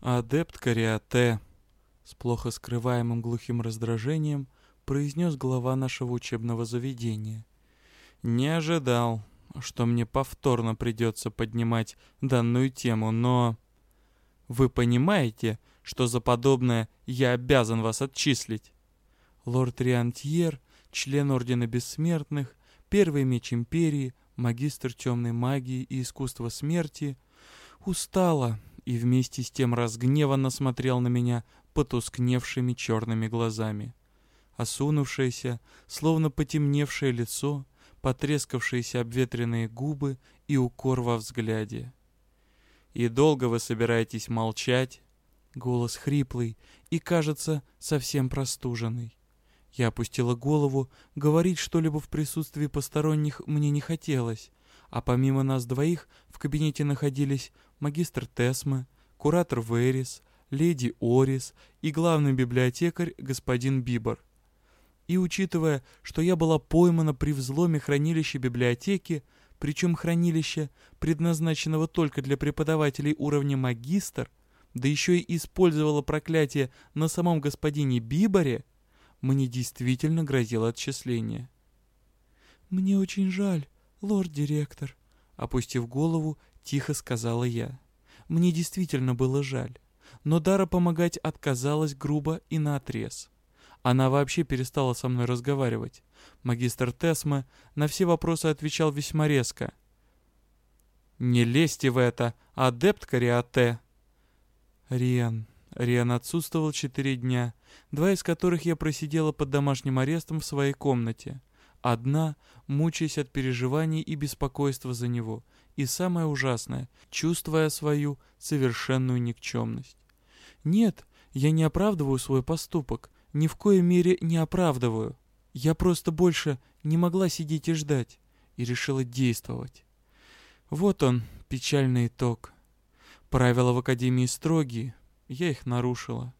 Адепт Кариате, с плохо скрываемым глухим раздражением, произнес глава нашего учебного заведения. Не ожидал, что мне повторно придется поднимать данную тему, но... Вы понимаете, что за подобное я обязан вас отчислить? Лорд Риантьер, член Ордена Бессмертных, первый меч Империи, магистр темной магии и искусства смерти, устала и вместе с тем разгневанно смотрел на меня потускневшими черными глазами. Осунувшееся, словно потемневшее лицо, потрескавшиеся обветренные губы и укор во взгляде. «И долго вы собираетесь молчать?» Голос хриплый и, кажется, совсем простуженный. Я опустила голову, говорить что-либо в присутствии посторонних мне не хотелось, а помимо нас двоих в кабинете находились магистр Тесма, куратор Верис, леди Орис и главный библиотекарь господин Бибор. И учитывая, что я была поймана при взломе хранилища библиотеки, причем хранилища, предназначенного только для преподавателей уровня магистр, да еще и использовала проклятие на самом господине Биборе, мне действительно грозило отчисление. «Мне очень жаль, лорд-директор», — опустив голову, тихо сказала я. Мне действительно было жаль, но Дара помогать отказалась грубо и наотрез. Она вообще перестала со мной разговаривать. Магистр Тесма на все вопросы отвечал весьма резко. «Не лезьте в это, адепт Кариате!» Риан. Риан отсутствовал четыре дня, два из которых я просидела под домашним арестом в своей комнате. Одна, мучаясь от переживаний и беспокойства за него. И самое ужасное, чувствуя свою совершенную никчемность. Нет, я не оправдываю свой поступок, ни в коей мере не оправдываю. Я просто больше не могла сидеть и ждать, и решила действовать. Вот он, печальный итог. Правила в Академии строгие, я их нарушила.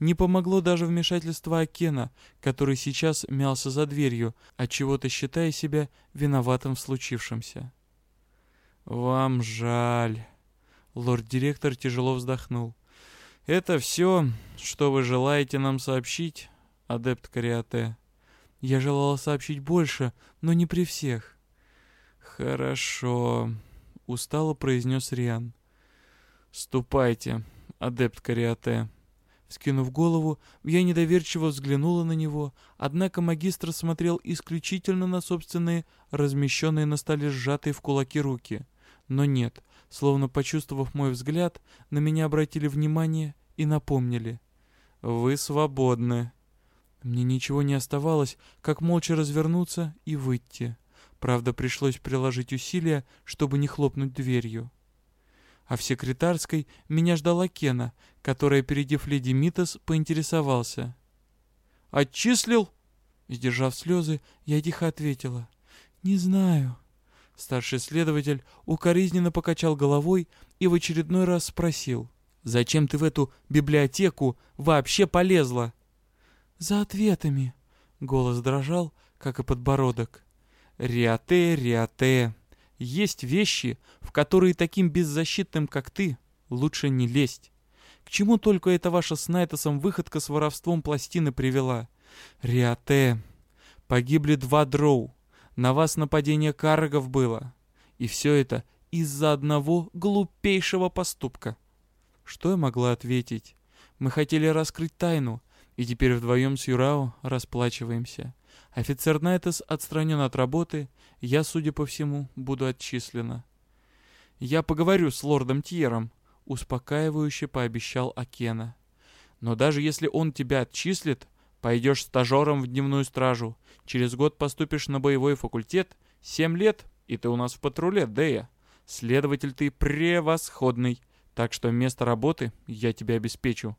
Не помогло даже вмешательство Акена, который сейчас мялся за дверью, отчего-то считая себя виноватым в случившемся. «Вам жаль». Лорд-директор тяжело вздохнул. «Это все, что вы желаете нам сообщить, адепт Кариате?» «Я желала сообщить больше, но не при всех». «Хорошо», — устало произнес Риан. «Ступайте, адепт Кариате». Скинув голову, я недоверчиво взглянула на него, однако магистр смотрел исключительно на собственные, размещенные на столе сжатые в кулаки руки. Но нет, Словно почувствовав мой взгляд, на меня обратили внимание и напомнили. «Вы свободны». Мне ничего не оставалось, как молча развернуться и выйти. Правда, пришлось приложить усилия, чтобы не хлопнуть дверью. А в секретарской меня ждала Кена, которая, опередив леди Митас, поинтересовался. «Отчислил?» Сдержав слезы, я тихо ответила. «Не знаю». Старший следователь укоризненно покачал головой и в очередной раз спросил. «Зачем ты в эту библиотеку вообще полезла?» «За ответами», — голос дрожал, как и подбородок. «Риате, Риате, есть вещи, в которые таким беззащитным, как ты, лучше не лезть. К чему только эта ваша с Найтосом выходка с воровством пластины привела? Риате, погибли два дроу, на вас нападение каргов было. И все это из-за одного глупейшего поступка. Что я могла ответить? Мы хотели раскрыть тайну, и теперь вдвоем с Юрао расплачиваемся. Офицер Найтес отстранен от работы, я, судя по всему, буду отчислена. Я поговорю с лордом Тьером, успокаивающе пообещал Акена. Но даже если он тебя отчислит, Пойдешь стажером в дневную стражу. Через год поступишь на боевой факультет. Семь лет, и ты у нас в патруле, Дея. Следователь ты превосходный. Так что место работы я тебе обеспечу.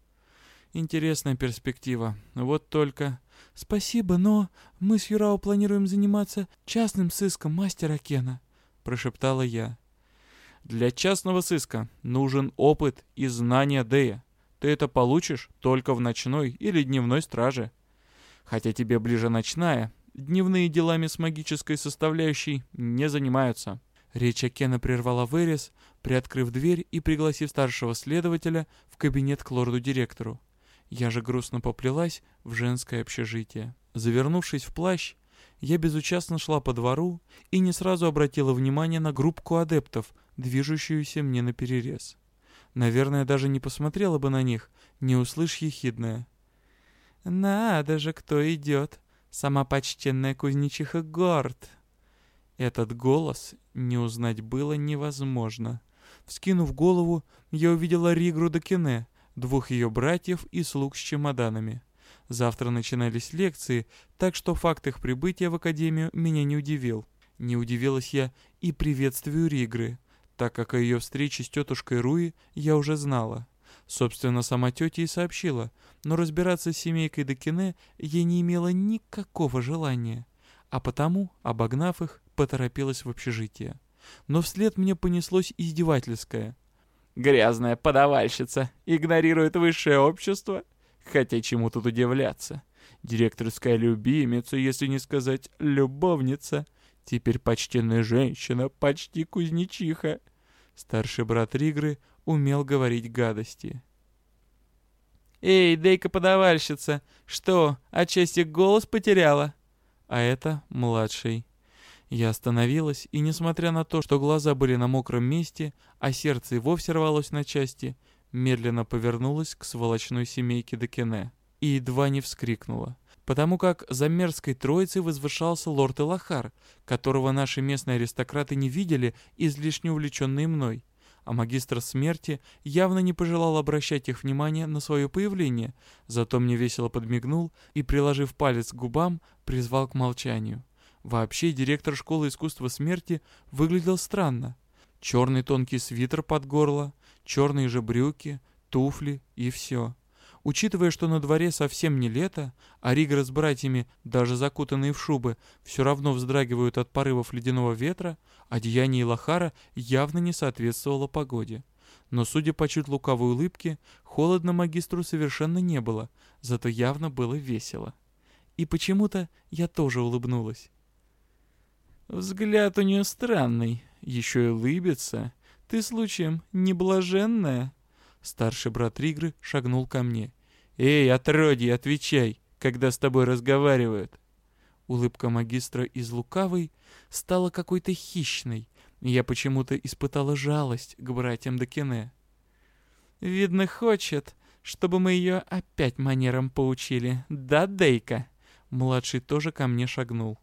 Интересная перспектива. Вот только... Спасибо, но мы с Юрао планируем заниматься частным сыском мастера Кена, прошептала я. Для частного сыска нужен опыт и знания Дея. Ты это получишь только в ночной или дневной страже. Хотя тебе ближе ночная, дневные делами с магической составляющей не занимаются. Речь Акена прервала Верес, приоткрыв дверь и пригласив старшего следователя в кабинет к лорду-директору. Я же грустно поплелась в женское общежитие. Завернувшись в плащ, я безучастно шла по двору и не сразу обратила внимание на группку адептов, движущуюся мне на перерез. Наверное, даже не посмотрела бы на них, не услышь ехидное. «Надо же, кто идет! Сама почтенная кузнечиха Горд!» Этот голос не узнать было невозможно. Вскинув голову, я увидела Ригру Докине, двух ее братьев и слуг с чемоданами. Завтра начинались лекции, так что факт их прибытия в академию меня не удивил. Не удивилась я и приветствию Ригры, так как о ее встрече с тетушкой Руи я уже знала. Собственно, сама тетя и сообщила, но разбираться с семейкой Докине я не имела никакого желания, а потому, обогнав их, поторопилась в общежитие. Но вслед мне понеслось издевательское. «Грязная подавальщица игнорирует высшее общество? Хотя чему тут удивляться? Директорская любимица, если не сказать любовница. Теперь почтенная женщина, почти кузнечиха». Старший брат Ригры умел говорить гадости. «Эй, дейка подавальщица, что, отчасти голос потеряла?» А это младший. Я остановилась, и несмотря на то, что глаза были на мокром месте, а сердце и вовсе рвалось на части, медленно повернулась к сволочной семейке Декене и едва не вскрикнула, потому как за мерзкой троицей возвышался лорд Элахар, которого наши местные аристократы не видели, излишне увлеченные мной. А магистр смерти явно не пожелал обращать их внимание на свое появление, зато мне весело подмигнул и, приложив палец к губам, призвал к молчанию. Вообще директор школы искусства смерти выглядел странно. Черный тонкий свитер под горло, черные же брюки, туфли и все. Учитывая, что на дворе совсем не лето, а Ригра с братьями, даже закутанные в шубы, все равно вздрагивают от порывов ледяного ветра, одеяние Лохара явно не соответствовало погоде. Но, судя по чуть лукавой улыбке, холодно магистру совершенно не было, зато явно было весело. И почему-то я тоже улыбнулась. Взгляд у нее странный, еще и улыбится. Ты случаем не блаженная?» Старший брат Ригры шагнул ко мне. «Эй, отродье, отвечай, когда с тобой разговаривают!» Улыбка магистра из лукавой стала какой-то хищной, и я почему-то испытала жалость к братьям Докине. «Видно, хочет, чтобы мы ее опять манерам поучили, да, Дейка?» Младший тоже ко мне шагнул.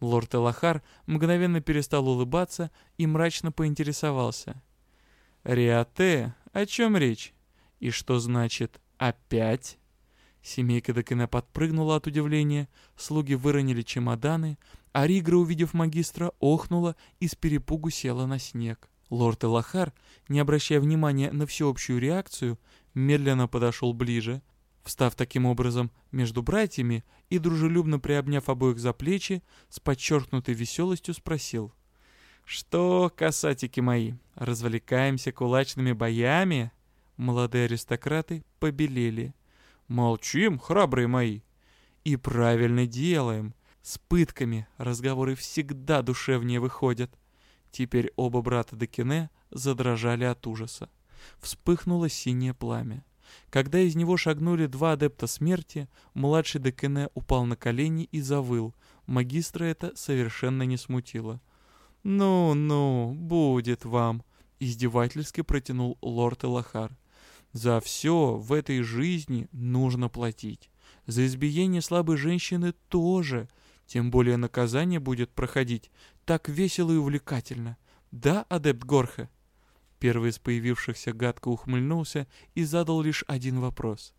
Лорд Элахар мгновенно перестал улыбаться и мрачно поинтересовался. «Риате, о чем речь? И что значит «опять»?» Семейка Декена подпрыгнула от удивления, слуги выронили чемоданы, а Ригра, увидев магистра, охнула и с перепугу села на снег. Лорд Элахар, не обращая внимания на всеобщую реакцию, медленно подошел ближе, Встав таким образом между братьями и дружелюбно приобняв обоих за плечи, с подчеркнутой веселостью спросил. «Что, касатики мои, развлекаемся кулачными боями?» Молодые аристократы побелели. «Молчим, храбрые мои!» «И правильно делаем. С пытками разговоры всегда душевнее выходят». Теперь оба брата Декине задрожали от ужаса. Вспыхнуло синее пламя. Когда из него шагнули два адепта смерти, младший Декене упал на колени и завыл. Магистра это совершенно не смутило. «Ну-ну, будет вам», — издевательски протянул лорд Элахар. «За все в этой жизни нужно платить. За избиение слабой женщины тоже. Тем более наказание будет проходить так весело и увлекательно. Да, адепт Горхе?» Первый из появившихся гадко ухмыльнулся и задал лишь один вопрос.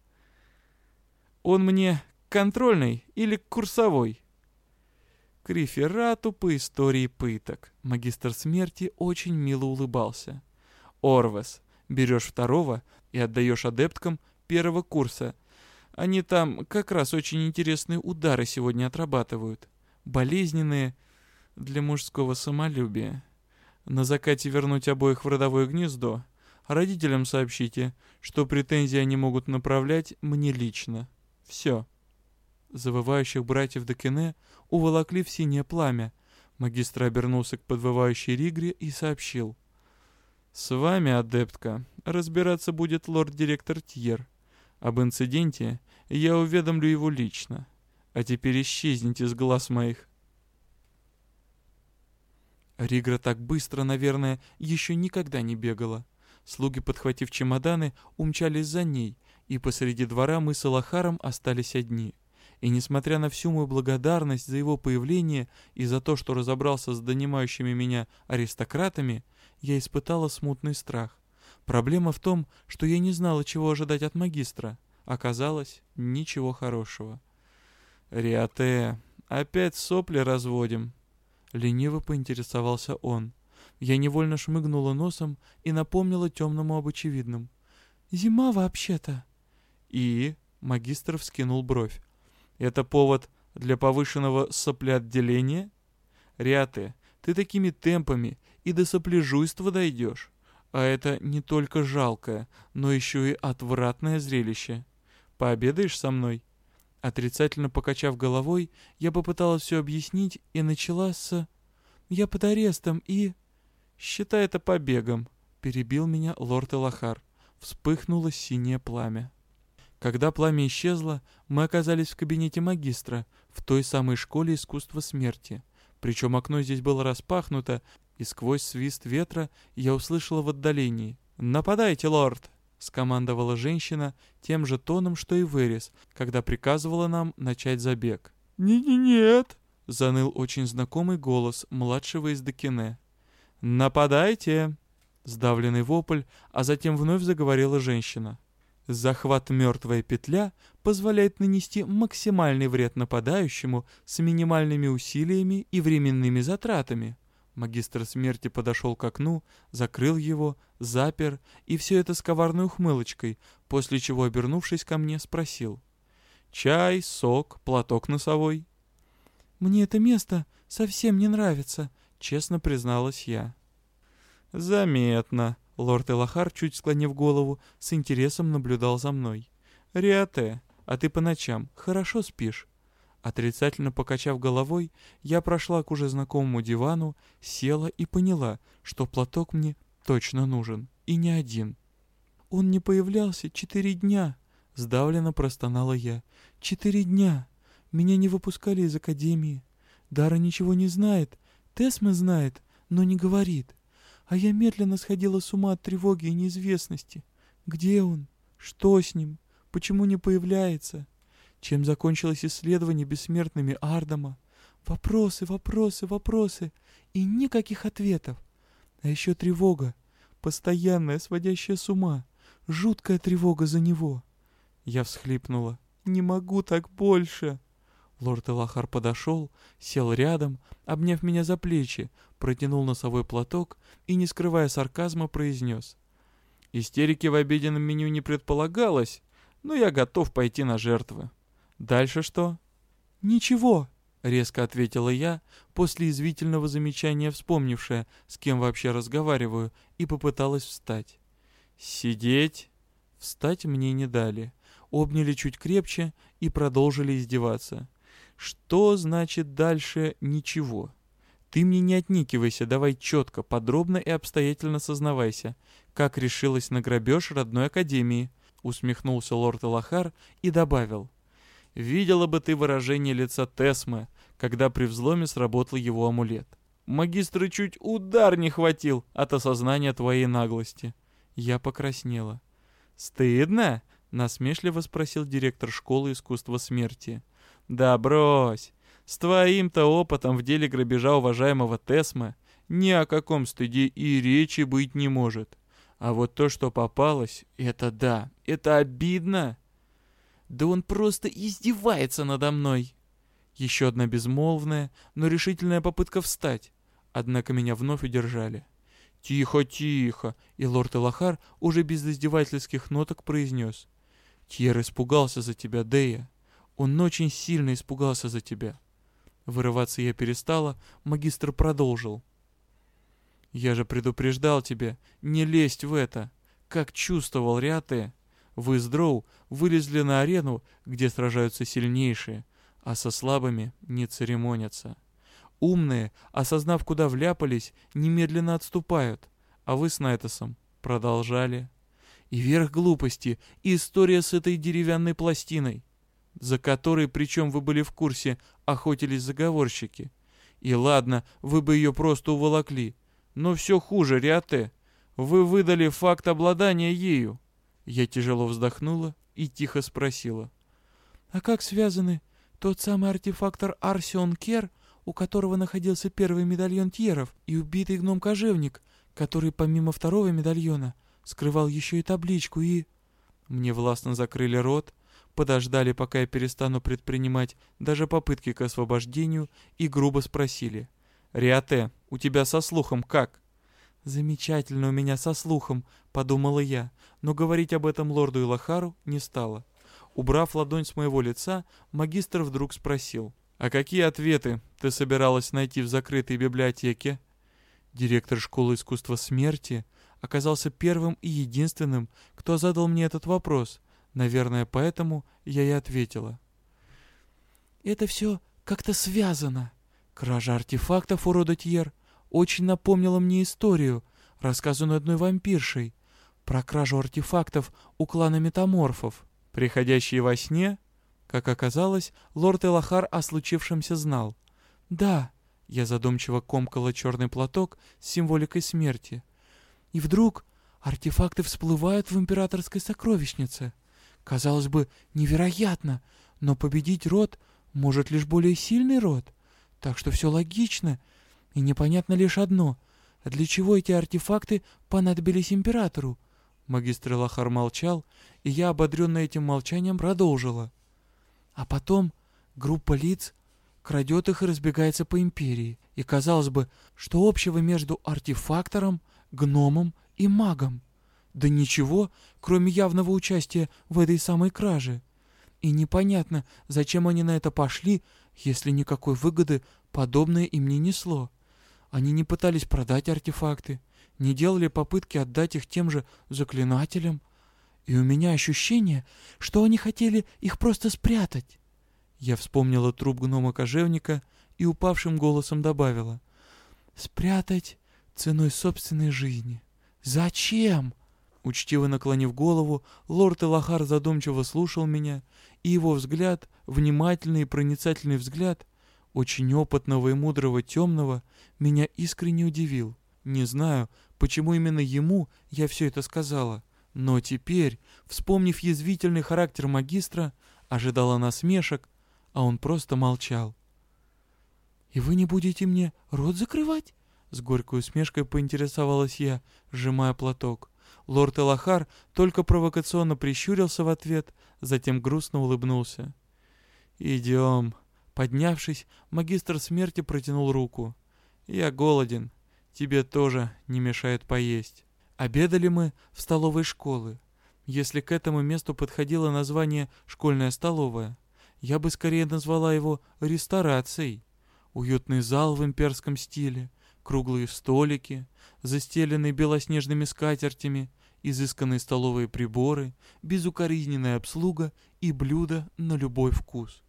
«Он мне контрольный или курсовой?» К реферату по истории пыток магистр смерти очень мило улыбался. «Орвес, берешь второго и отдаешь адепткам первого курса. Они там как раз очень интересные удары сегодня отрабатывают. Болезненные для мужского самолюбия». На закате вернуть обоих в родовое гнездо. Родителям сообщите, что претензии они могут направлять мне лично. Все. Завывающих братьев Декене уволокли в синее пламя. Магистр обернулся к подвывающей Ригре и сообщил. «С вами, адептка, разбираться будет лорд-директор Тьер. Об инциденте я уведомлю его лично. А теперь исчезните с глаз моих». Ригра так быстро, наверное, еще никогда не бегала. Слуги, подхватив чемоданы, умчались за ней, и посреди двора мы с Алахаром остались одни. И несмотря на всю мою благодарность за его появление и за то, что разобрался с донимающими меня аристократами, я испытала смутный страх. Проблема в том, что я не знала, чего ожидать от магистра. Оказалось, ничего хорошего. «Риате, опять сопли разводим?» Лениво поинтересовался он. Я невольно шмыгнула носом и напомнила темному об очевидном. «Зима вообще-то». «И?» — магистр вскинул бровь. «Это повод для повышенного соплеотделения?» «Ряты, ты такими темпами и до сопляжуйства дойдешь. А это не только жалкое, но еще и отвратное зрелище. Пообедаешь со мной?» Отрицательно покачав головой, я попыталась все объяснить и начала с... «Я под арестом и...» «Считай это побегом», — перебил меня лорд Элахар. Вспыхнуло синее пламя. Когда пламя исчезло, мы оказались в кабинете магистра, в той самой школе искусства смерти. Причем окно здесь было распахнуто, и сквозь свист ветра я услышала в отдалении. «Нападайте, лорд!» — скомандовала женщина тем же тоном, что и Верес, когда приказывала нам начать забег. «Не-не-нет!» — заныл очень знакомый голос младшего из Докине. «Нападайте!» — сдавленный вопль, а затем вновь заговорила женщина. Захват «Мертвая петля» позволяет нанести максимальный вред нападающему с минимальными усилиями и временными затратами. Магистр смерти подошел к окну, закрыл его, запер, и все это с коварной ухмылочкой, после чего, обернувшись ко мне, спросил. «Чай, сок, платок носовой?» «Мне это место совсем не нравится», — честно призналась я. «Заметно», — лорд Элахар, чуть склонив голову, с интересом наблюдал за мной. «Риате, а ты по ночам хорошо спишь?» Отрицательно покачав головой, я прошла к уже знакомому дивану, села и поняла, что платок мне точно нужен, и не один. «Он не появлялся четыре дня», — сдавленно простонала я. «Четыре дня! Меня не выпускали из академии. Дара ничего не знает, Тесма знает, но не говорит. А я медленно сходила с ума от тревоги и неизвестности. Где он? Что с ним? Почему не появляется?» Чем закончилось исследование бессмертными Ардама? Вопросы, вопросы, вопросы. И никаких ответов. А еще тревога. Постоянная, сводящая с ума. Жуткая тревога за него. Я всхлипнула. «Не могу так больше!» Лорд Элахар подошел, сел рядом, обняв меня за плечи, протянул носовой платок и, не скрывая сарказма, произнес. «Истерики в обеденном меню не предполагалось, но я готов пойти на жертвы». Дальше что? Ничего, резко ответила я, после извительного замечания вспомнившая, с кем вообще разговариваю, и попыталась встать. Сидеть? Встать мне не дали. Обняли чуть крепче и продолжили издеваться. Что значит дальше ничего? Ты мне не отникивайся, давай четко, подробно и обстоятельно сознавайся, как решилась на грабеж родной академии, усмехнулся лорд Элахар и добавил — Видела бы ты выражение лица Тесмы, когда при взломе сработал его амулет. Магистры чуть удар не хватил от осознания твоей наглости. Я покраснела. «Стыдно?» — насмешливо спросил директор школы искусства смерти. «Да брось! С твоим-то опытом в деле грабежа уважаемого Тесма ни о каком стыде и речи быть не может. А вот то, что попалось, это да, это обидно!» Да он просто издевается надо мной. Еще одна безмолвная, но решительная попытка встать. Однако меня вновь удержали. «Тихо, тихо!» И лорд Элахар уже без издевательских ноток произнес. «Тьер испугался за тебя, Дея. Он очень сильно испугался за тебя». Вырываться я перестала, магистр продолжил. «Я же предупреждал тебя, не лезть в это. Как чувствовал Риате, вы с Дроу вылезли на арену, где сражаются сильнейшие, а со слабыми не церемонятся. Умные, осознав, куда вляпались, немедленно отступают. А вы с Найтосом продолжали. И верх глупости — история с этой деревянной пластиной, за которой, причем вы были в курсе, охотились заговорщики. И ладно, вы бы ее просто уволокли. Но все хуже, Риате. Вы выдали факт обладания ею. Я тяжело вздохнула и тихо спросила. А как связаны тот самый артефактор Арсион Кер, у которого находился первый медальон Тьеров, и убитый гном-кожевник, который помимо второго медальона скрывал еще и табличку и... Мне властно закрыли рот, подождали, пока я перестану предпринимать даже попытки к освобождению, и грубо спросили. «Риате, у тебя со слухом как?» «Замечательно у меня со слухом», — подумала я, но говорить об этом лорду Илахару не стала. Убрав ладонь с моего лица, магистр вдруг спросил. «А какие ответы ты собиралась найти в закрытой библиотеке?» Директор школы искусства смерти оказался первым и единственным, кто задал мне этот вопрос. Наверное, поэтому я и ответила. «Это все как-то связано. Кража артефактов у рода Тьер очень напомнила мне историю, рассказанную одной вампиршей, про кражу артефактов у клана метаморфов. Приходящие во сне, как оказалось, лорд Элахар о случившемся знал. «Да», — я задумчиво комкала черный платок с символикой смерти. «И вдруг артефакты всплывают в императорской сокровищнице. Казалось бы, невероятно, но победить род может лишь более сильный род. Так что все логично, и непонятно лишь одно — для чего эти артефакты понадобились императору? Магистр Лахар молчал, и я, ободренная этим молчанием, продолжила. А потом группа лиц крадет их и разбегается по империи. И казалось бы, что общего между артефактором, гномом и магом? Да ничего, кроме явного участия в этой самой краже. И непонятно, зачем они на это пошли, если никакой выгоды подобное им не несло. Они не пытались продать артефакты, не делали попытки отдать их тем же заклинателям, и у меня ощущение, что они хотели их просто спрятать. Я вспомнила труп гнома-кожевника и упавшим голосом добавила. «Спрятать ценой собственной жизни. Зачем?» Учтиво наклонив голову, лорд Элахар задумчиво слушал меня, и его взгляд, внимательный и проницательный взгляд, очень опытного и мудрого темного, меня искренне удивил. Не знаю, почему именно ему я все это сказала, но теперь, вспомнив язвительный характер магистра, ожидала насмешек, а он просто молчал. «И вы не будете мне рот закрывать?» С горькой усмешкой поинтересовалась я, сжимая платок. Лорд Элахар только провокационно прищурился в ответ, затем грустно улыбнулся. «Идем». Поднявшись, магистр смерти протянул руку. «Я голоден. Тебе тоже не мешает поесть». Обедали мы в столовой школы. Если к этому месту подходило название «школьная столовая», я бы скорее назвала его «ресторацией». Уютный зал в имперском стиле, круглые столики, застеленные белоснежными скатертями, изысканные столовые приборы, безукоризненная обслуга и блюда на любой вкус.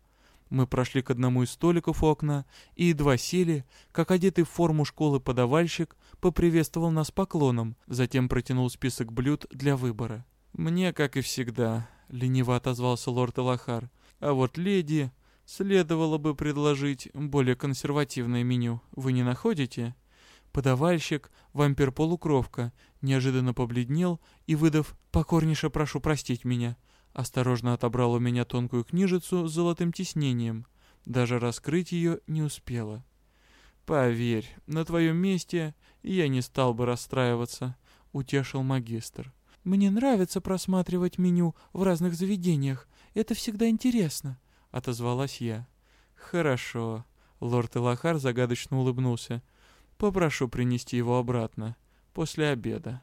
Мы прошли к одному из столиков у окна и едва сели, как одетый в форму школы подавальщик поприветствовал нас поклоном, затем протянул список блюд для выбора. «Мне, как и всегда», — лениво отозвался лорд Элахар. «А вот леди следовало бы предложить более консервативное меню. Вы не находите?» Подавальщик, вампир-полукровка, неожиданно побледнел и, выдав «покорнейше прошу простить меня», Осторожно отобрал у меня тонкую книжицу с золотым тиснением. Даже раскрыть ее не успела. «Поверь, на твоем месте я не стал бы расстраиваться», — утешил магистр. «Мне нравится просматривать меню в разных заведениях. Это всегда интересно», — отозвалась я. «Хорошо», — лорд Элахар загадочно улыбнулся. «Попрошу принести его обратно. После обеда».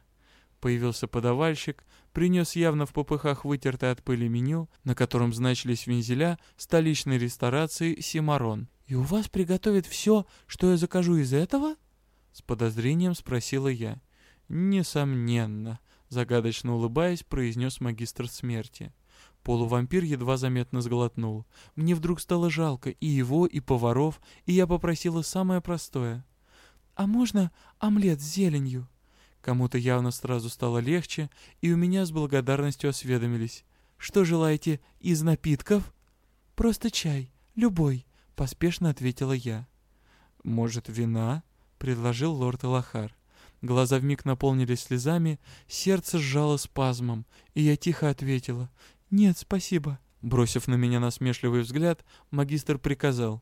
Появился подавальщик, принес явно в попыхах вытертое от пыли меню, на котором значились вензеля столичной ресторации «Симарон». «И у вас приготовят все, что я закажу из этого?» С подозрением спросила я. «Несомненно», — загадочно улыбаясь, произнес магистр смерти. Полувампир едва заметно сглотнул. Мне вдруг стало жалко и его, и поваров, и я попросила самое простое. «А можно омлет с зеленью?» Кому-то явно сразу стало легче, и у меня с благодарностью осведомились. «Что желаете из напитков?» «Просто чай, любой», — поспешно ответила я. «Может, вина?» — предложил лорд Элахар. Глаза вмиг наполнились слезами, сердце сжало спазмом, и я тихо ответила «Нет, спасибо». Бросив на меня насмешливый взгляд, магистр приказал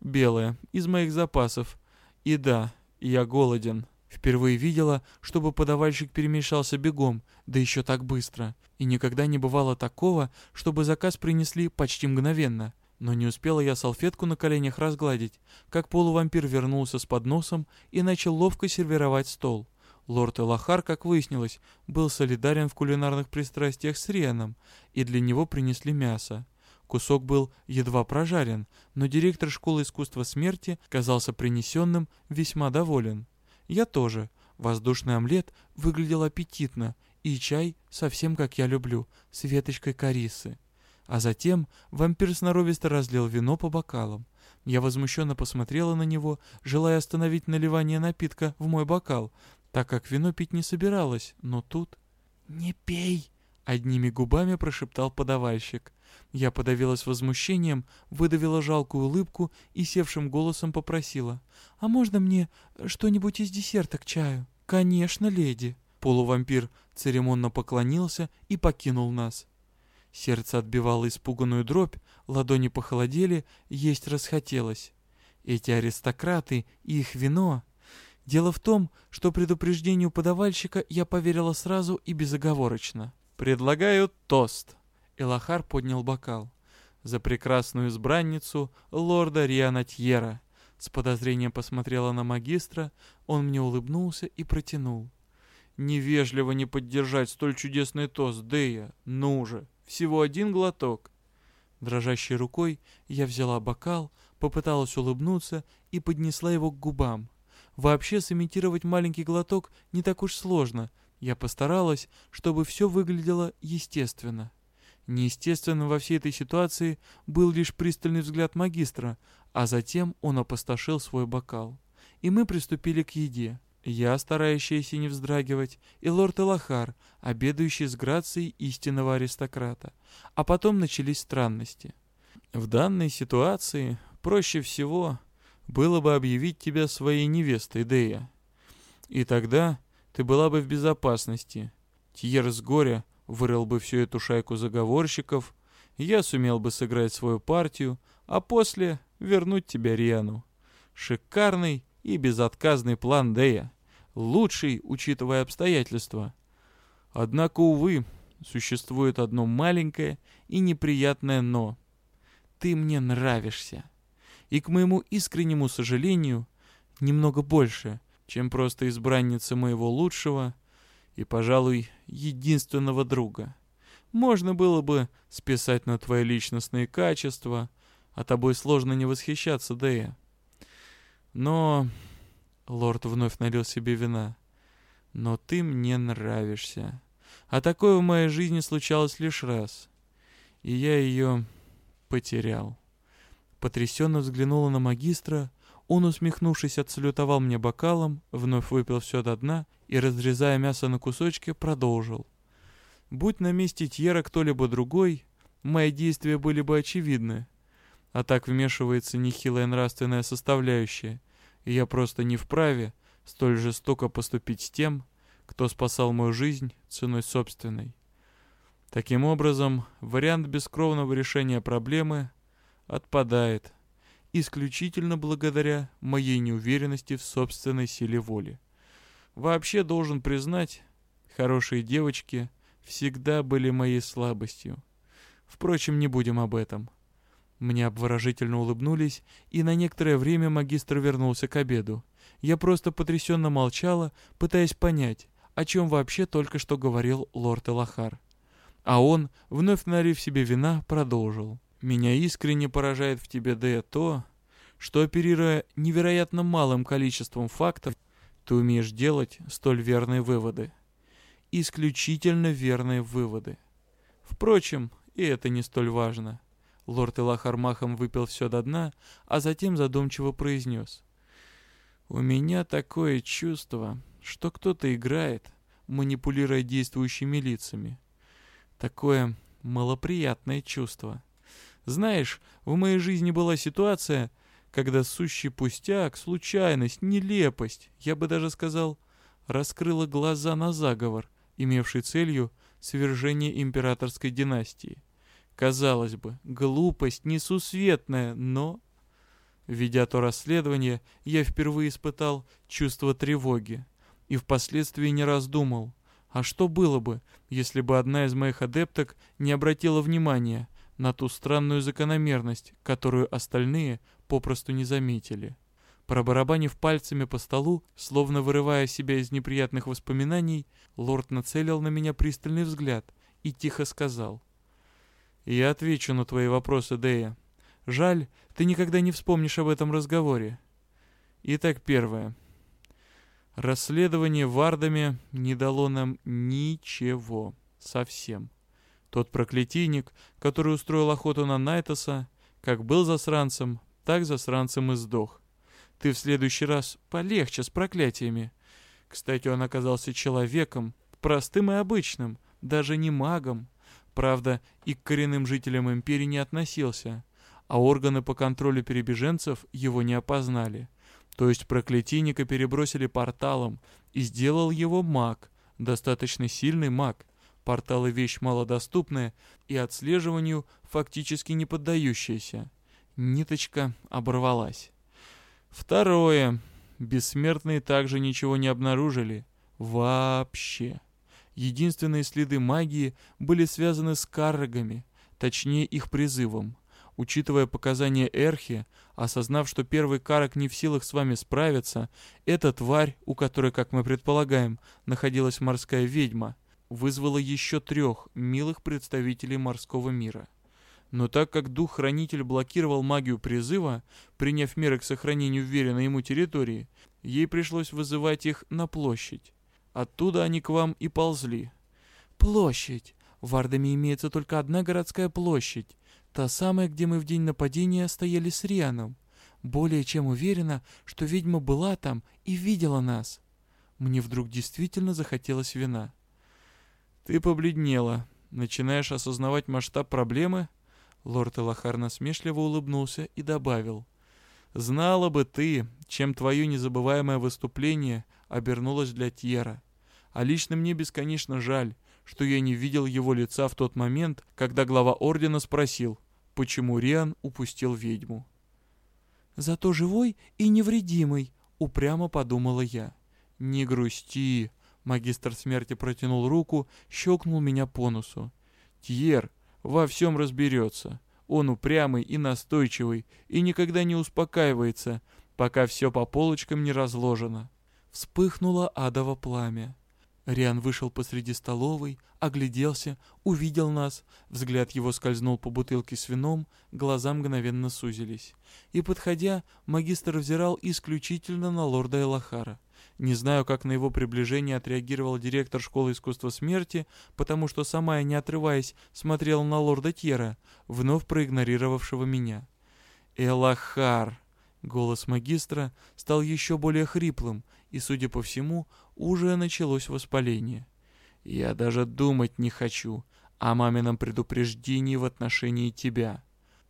«Белое, из моих запасов. И да, я голоден». Впервые видела, чтобы подавальщик перемещался бегом, да еще так быстро. И никогда не бывало такого, чтобы заказ принесли почти мгновенно. Но не успела я салфетку на коленях разгладить, как полувампир вернулся с подносом и начал ловко сервировать стол. Лорд Элахар, как выяснилось, был солидарен в кулинарных пристрастиях с Рианом, и для него принесли мясо. Кусок был едва прожарен, но директор школы искусства смерти казался принесенным весьма доволен. Я тоже. Воздушный омлет выглядел аппетитно, и чай совсем как я люблю, с веточкой корисы. А затем вампир сноровисто разлил вино по бокалам. Я возмущенно посмотрела на него, желая остановить наливание напитка в мой бокал, так как вино пить не собиралась, но тут... «Не пей!» — одними губами прошептал подавальщик. Я подавилась возмущением, выдавила жалкую улыбку и севшим голосом попросила. «А можно мне что-нибудь из десерта к чаю?» «Конечно, леди!» Полувампир церемонно поклонился и покинул нас. Сердце отбивало испуганную дробь, ладони похолодели, есть расхотелось. Эти аристократы и их вино... Дело в том, что предупреждению подавальщика я поверила сразу и безоговорочно. «Предлагаю тост», Элахар поднял бокал. За прекрасную избранницу лорда Риана Тьера. С подозрением посмотрела на магистра, он мне улыбнулся и протянул. «Невежливо не поддержать столь чудесный тост, Дея. Ну же, всего один глоток». Дрожащей рукой я взяла бокал, попыталась улыбнуться и поднесла его к губам. Вообще сымитировать маленький глоток не так уж сложно. Я постаралась, чтобы все выглядело естественно. Неестественным во всей этой ситуации был лишь пристальный взгляд магистра, а затем он опустошил свой бокал. И мы приступили к еде. Я, старающаяся не вздрагивать, и лорд Элахар, обедающий с грацией истинного аристократа. А потом начались странности. В данной ситуации проще всего было бы объявить тебя своей невестой, Дея. И тогда ты была бы в безопасности. Тьер с горя вырыл бы всю эту шайку заговорщиков, я сумел бы сыграть свою партию, а после вернуть тебя Риану. Шикарный и безотказный план Дея. Лучший, учитывая обстоятельства. Однако, увы, существует одно маленькое и неприятное «но». Ты мне нравишься. И, к моему искреннему сожалению, немного больше, чем просто избранница моего лучшего и, пожалуй, единственного друга. Можно было бы списать на твои личностные качества, а тобой сложно не восхищаться, Дэя. Но... Лорд вновь налил себе вина. Но ты мне нравишься. А такое в моей жизни случалось лишь раз. И я ее потерял. Потрясенно взглянула на магистра, он, усмехнувшись, отсалютовал мне бокалом, вновь выпил все до дна и, разрезая мясо на кусочки, продолжил. Будь на месте Тьера кто-либо другой, мои действия были бы очевидны. А так вмешивается нехилая нравственная составляющая, и я просто не вправе столь жестоко поступить с тем, кто спасал мою жизнь ценой собственной. Таким образом, вариант бескровного решения проблемы отпадает исключительно благодаря моей неуверенности в собственной силе воли. Вообще должен признать, хорошие девочки всегда были моей слабостью. Впрочем, не будем об этом. Мне обворожительно улыбнулись, и на некоторое время магистр вернулся к обеду. Я просто потрясенно молчала, пытаясь понять, о чем вообще только что говорил лорд Элахар. А он, вновь налив себе вина, продолжил. Меня искренне поражает в тебе, Д, то, что, оперируя невероятно малым количеством фактов, ты умеешь делать столь верные выводы. Исключительно верные выводы. Впрочем, и это не столь важно. Лорд Элахар махом выпил все до дна, а затем задумчиво произнес. «У меня такое чувство, что кто-то играет, манипулируя действующими лицами. Такое малоприятное чувство. Знаешь, в моей жизни была ситуация, когда сущий пустяк, случайность, нелепость, я бы даже сказал, раскрыла глаза на заговор, имевший целью свержение императорской династии. Казалось бы, глупость несусветная, но... Ведя то расследование, я впервые испытал чувство тревоги и впоследствии не раздумал, а что было бы, если бы одна из моих адепток не обратила внимания на ту странную закономерность, которую остальные попросту не заметили. Пробарабанив пальцами по столу, словно вырывая себя из неприятных воспоминаний, лорд нацелил на меня пристальный взгляд и тихо сказал. «Я отвечу на твои вопросы, Дея. Жаль, ты никогда не вспомнишь об этом разговоре. Итак, первое. Расследование Вардами не дало нам ничего. Совсем. Тот проклятийник, который устроил охоту на Найтоса, как был засранцем, так засранцем и сдох. Ты в следующий раз полегче с проклятиями. Кстати, он оказался человеком, простым и обычным, даже не магом. Правда, и к коренным жителям империи не относился, а органы по контролю перебеженцев его не опознали. То есть проклятийника перебросили порталом, и сделал его маг, достаточно сильный маг. Порталы вещь малодоступная и отслеживанию фактически не поддающаяся. Ниточка оборвалась. Второе. Бессмертные также ничего не обнаружили. Вообще. Единственные следы магии были связаны с каррагами, точнее их призывом. Учитывая показания Эрхи, осознав, что первый карок не в силах с вами справиться, эта тварь, у которой, как мы предполагаем, находилась морская ведьма, вызвала еще трех милых представителей морского мира. Но так как дух-хранитель блокировал магию призыва, приняв меры к сохранению веренной ему территории, ей пришлось вызывать их на площадь. Оттуда они к вам и ползли. Площадь. В Ардаме имеется только одна городская площадь. Та самая, где мы в день нападения стояли с Рианом. Более чем уверена, что ведьма была там и видела нас. Мне вдруг действительно захотелось вина. Ты побледнела. Начинаешь осознавать масштаб проблемы? Лорд Элахар насмешливо улыбнулся и добавил. «Знала бы ты, чем твое незабываемое выступление обернулось для Тьера. А лично мне бесконечно жаль, что я не видел его лица в тот момент, когда глава Ордена спросил, почему Риан упустил ведьму. «Зато живой и невредимый», — упрямо подумала я. «Не грусти», — магистр смерти протянул руку, щелкнул меня по носу. «Тьер, во всем разберется. Он упрямый и настойчивый, и никогда не успокаивается, пока все по полочкам не разложено. Вспыхнуло адово пламя. Риан вышел посреди столовой, огляделся, увидел нас, взгляд его скользнул по бутылке с вином, глаза мгновенно сузились. И, подходя, магистр взирал исключительно на лорда Элахара. Не знаю, как на его приближение отреагировал директор школы искусства смерти, потому что сама я, не отрываясь, смотрела на лорда Тьера, вновь проигнорировавшего меня. «Элахар!» Голос магистра стал еще более хриплым, и, судя по всему, уже началось воспаление. «Я даже думать не хочу о мамином предупреждении в отношении тебя».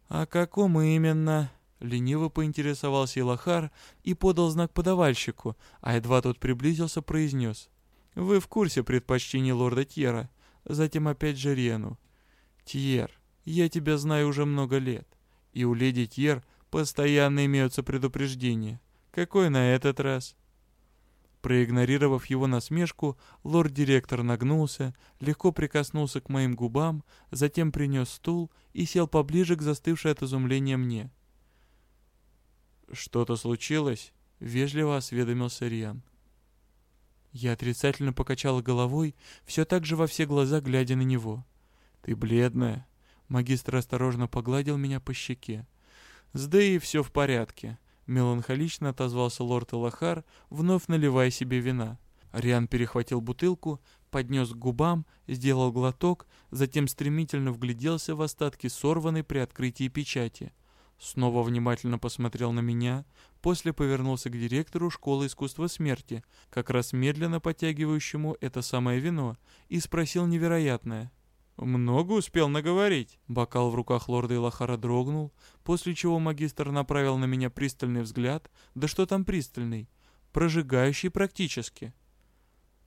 «О каком именно?» Лениво поинтересовался Илахар и подал знак подавальщику, а едва тот приблизился, произнес. «Вы в курсе предпочтений лорда Тьера?» Затем опять же Рену. «Тьер, я тебя знаю уже много лет, и у леди Тьер постоянно имеются предупреждения. Какой на этот раз?» Проигнорировав его насмешку, лорд-директор нагнулся, легко прикоснулся к моим губам, затем принес стул и сел поближе к застывшей от изумления мне. «Что-то случилось?» — вежливо осведомился Риан. Я отрицательно покачала головой, все так же во все глаза глядя на него. «Ты бледная». Магистр осторожно погладил меня по щеке. «С Дэей все в порядке», — меланхолично отозвался лорд Элахар, вновь наливая себе вина. Риан перехватил бутылку, поднес к губам, сделал глоток, затем стремительно вгляделся в остатки сорванной при открытии печати. Снова внимательно посмотрел на меня, после повернулся к директору школы искусства смерти, как раз медленно подтягивающему это самое вино, и спросил невероятное. «Много успел наговорить?» Бокал в руках лорда Илахара дрогнул, после чего магистр направил на меня пристальный взгляд, да что там пристальный, прожигающий практически.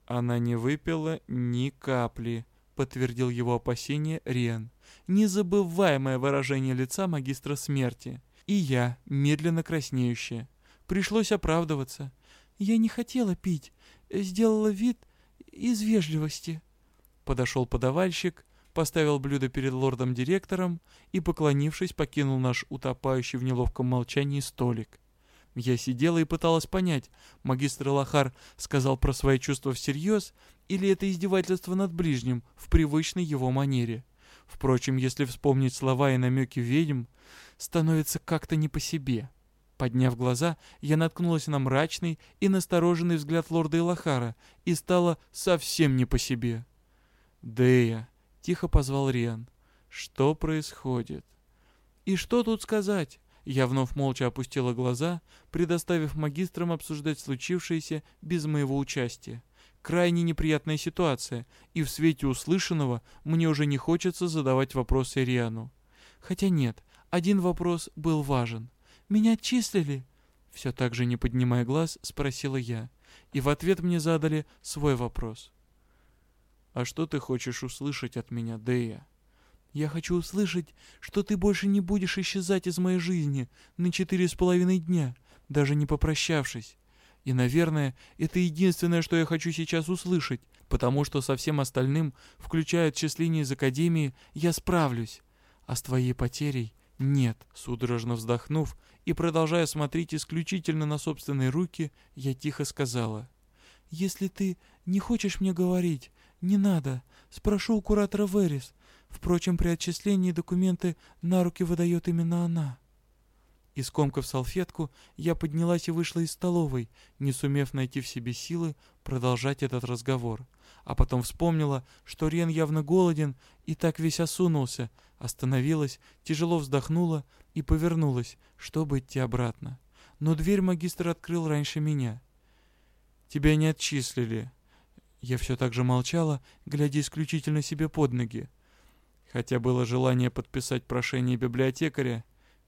Она не выпила ни капли, подтвердил его опасение Риан. Незабываемое выражение лица магистра смерти. И я, медленно краснеющая. Пришлось оправдываться. Я не хотела пить, сделала вид из вежливости. Подошел подавальщик, поставил блюдо перед лордом-директором и, поклонившись, покинул наш утопающий в неловком молчании столик. Я сидела и пыталась понять, магистр Лохар сказал про свои чувства всерьез, или это издевательство над ближним в привычной его манере. Впрочем, если вспомнить слова и намеки ведьм, становится как-то не по себе. Подняв глаза, я наткнулась на мрачный и настороженный взгляд лорда Илахара и стала совсем не по себе. «Дея», — тихо позвал Риан, — «что происходит?» «И что тут сказать?» Я вновь молча опустила глаза, предоставив магистрам обсуждать случившееся без моего участия. Крайне неприятная ситуация, и в свете услышанного мне уже не хочется задавать вопросы Риану. Хотя нет, один вопрос был важен. «Меня отчислили?» Все так же не поднимая глаз, спросила я. И в ответ мне задали свой вопрос. «А что ты хочешь услышать от меня, Дея?» Я хочу услышать, что ты больше не будешь исчезать из моей жизни на четыре с половиной дня, даже не попрощавшись. И, наверное, это единственное, что я хочу сейчас услышать, потому что со всем остальным, включая отчисление из Академии, я справлюсь. А с твоей потерей нет. Судорожно вздохнув и продолжая смотреть исключительно на собственные руки, я тихо сказала. «Если ты не хочешь мне говорить, не надо. Спрошу у куратора Верис. Впрочем, при отчислении документы на руки выдает именно она. Искомкав салфетку, я поднялась и вышла из столовой, не сумев найти в себе силы продолжать этот разговор. А потом вспомнила, что Рен явно голоден и так весь осунулся, остановилась, тяжело вздохнула и повернулась, чтобы идти обратно. Но дверь магистр открыл раньше меня. «Тебя не отчислили». Я все так же молчала, глядя исключительно себе под ноги. Хотя было желание подписать прошение библиотекаря,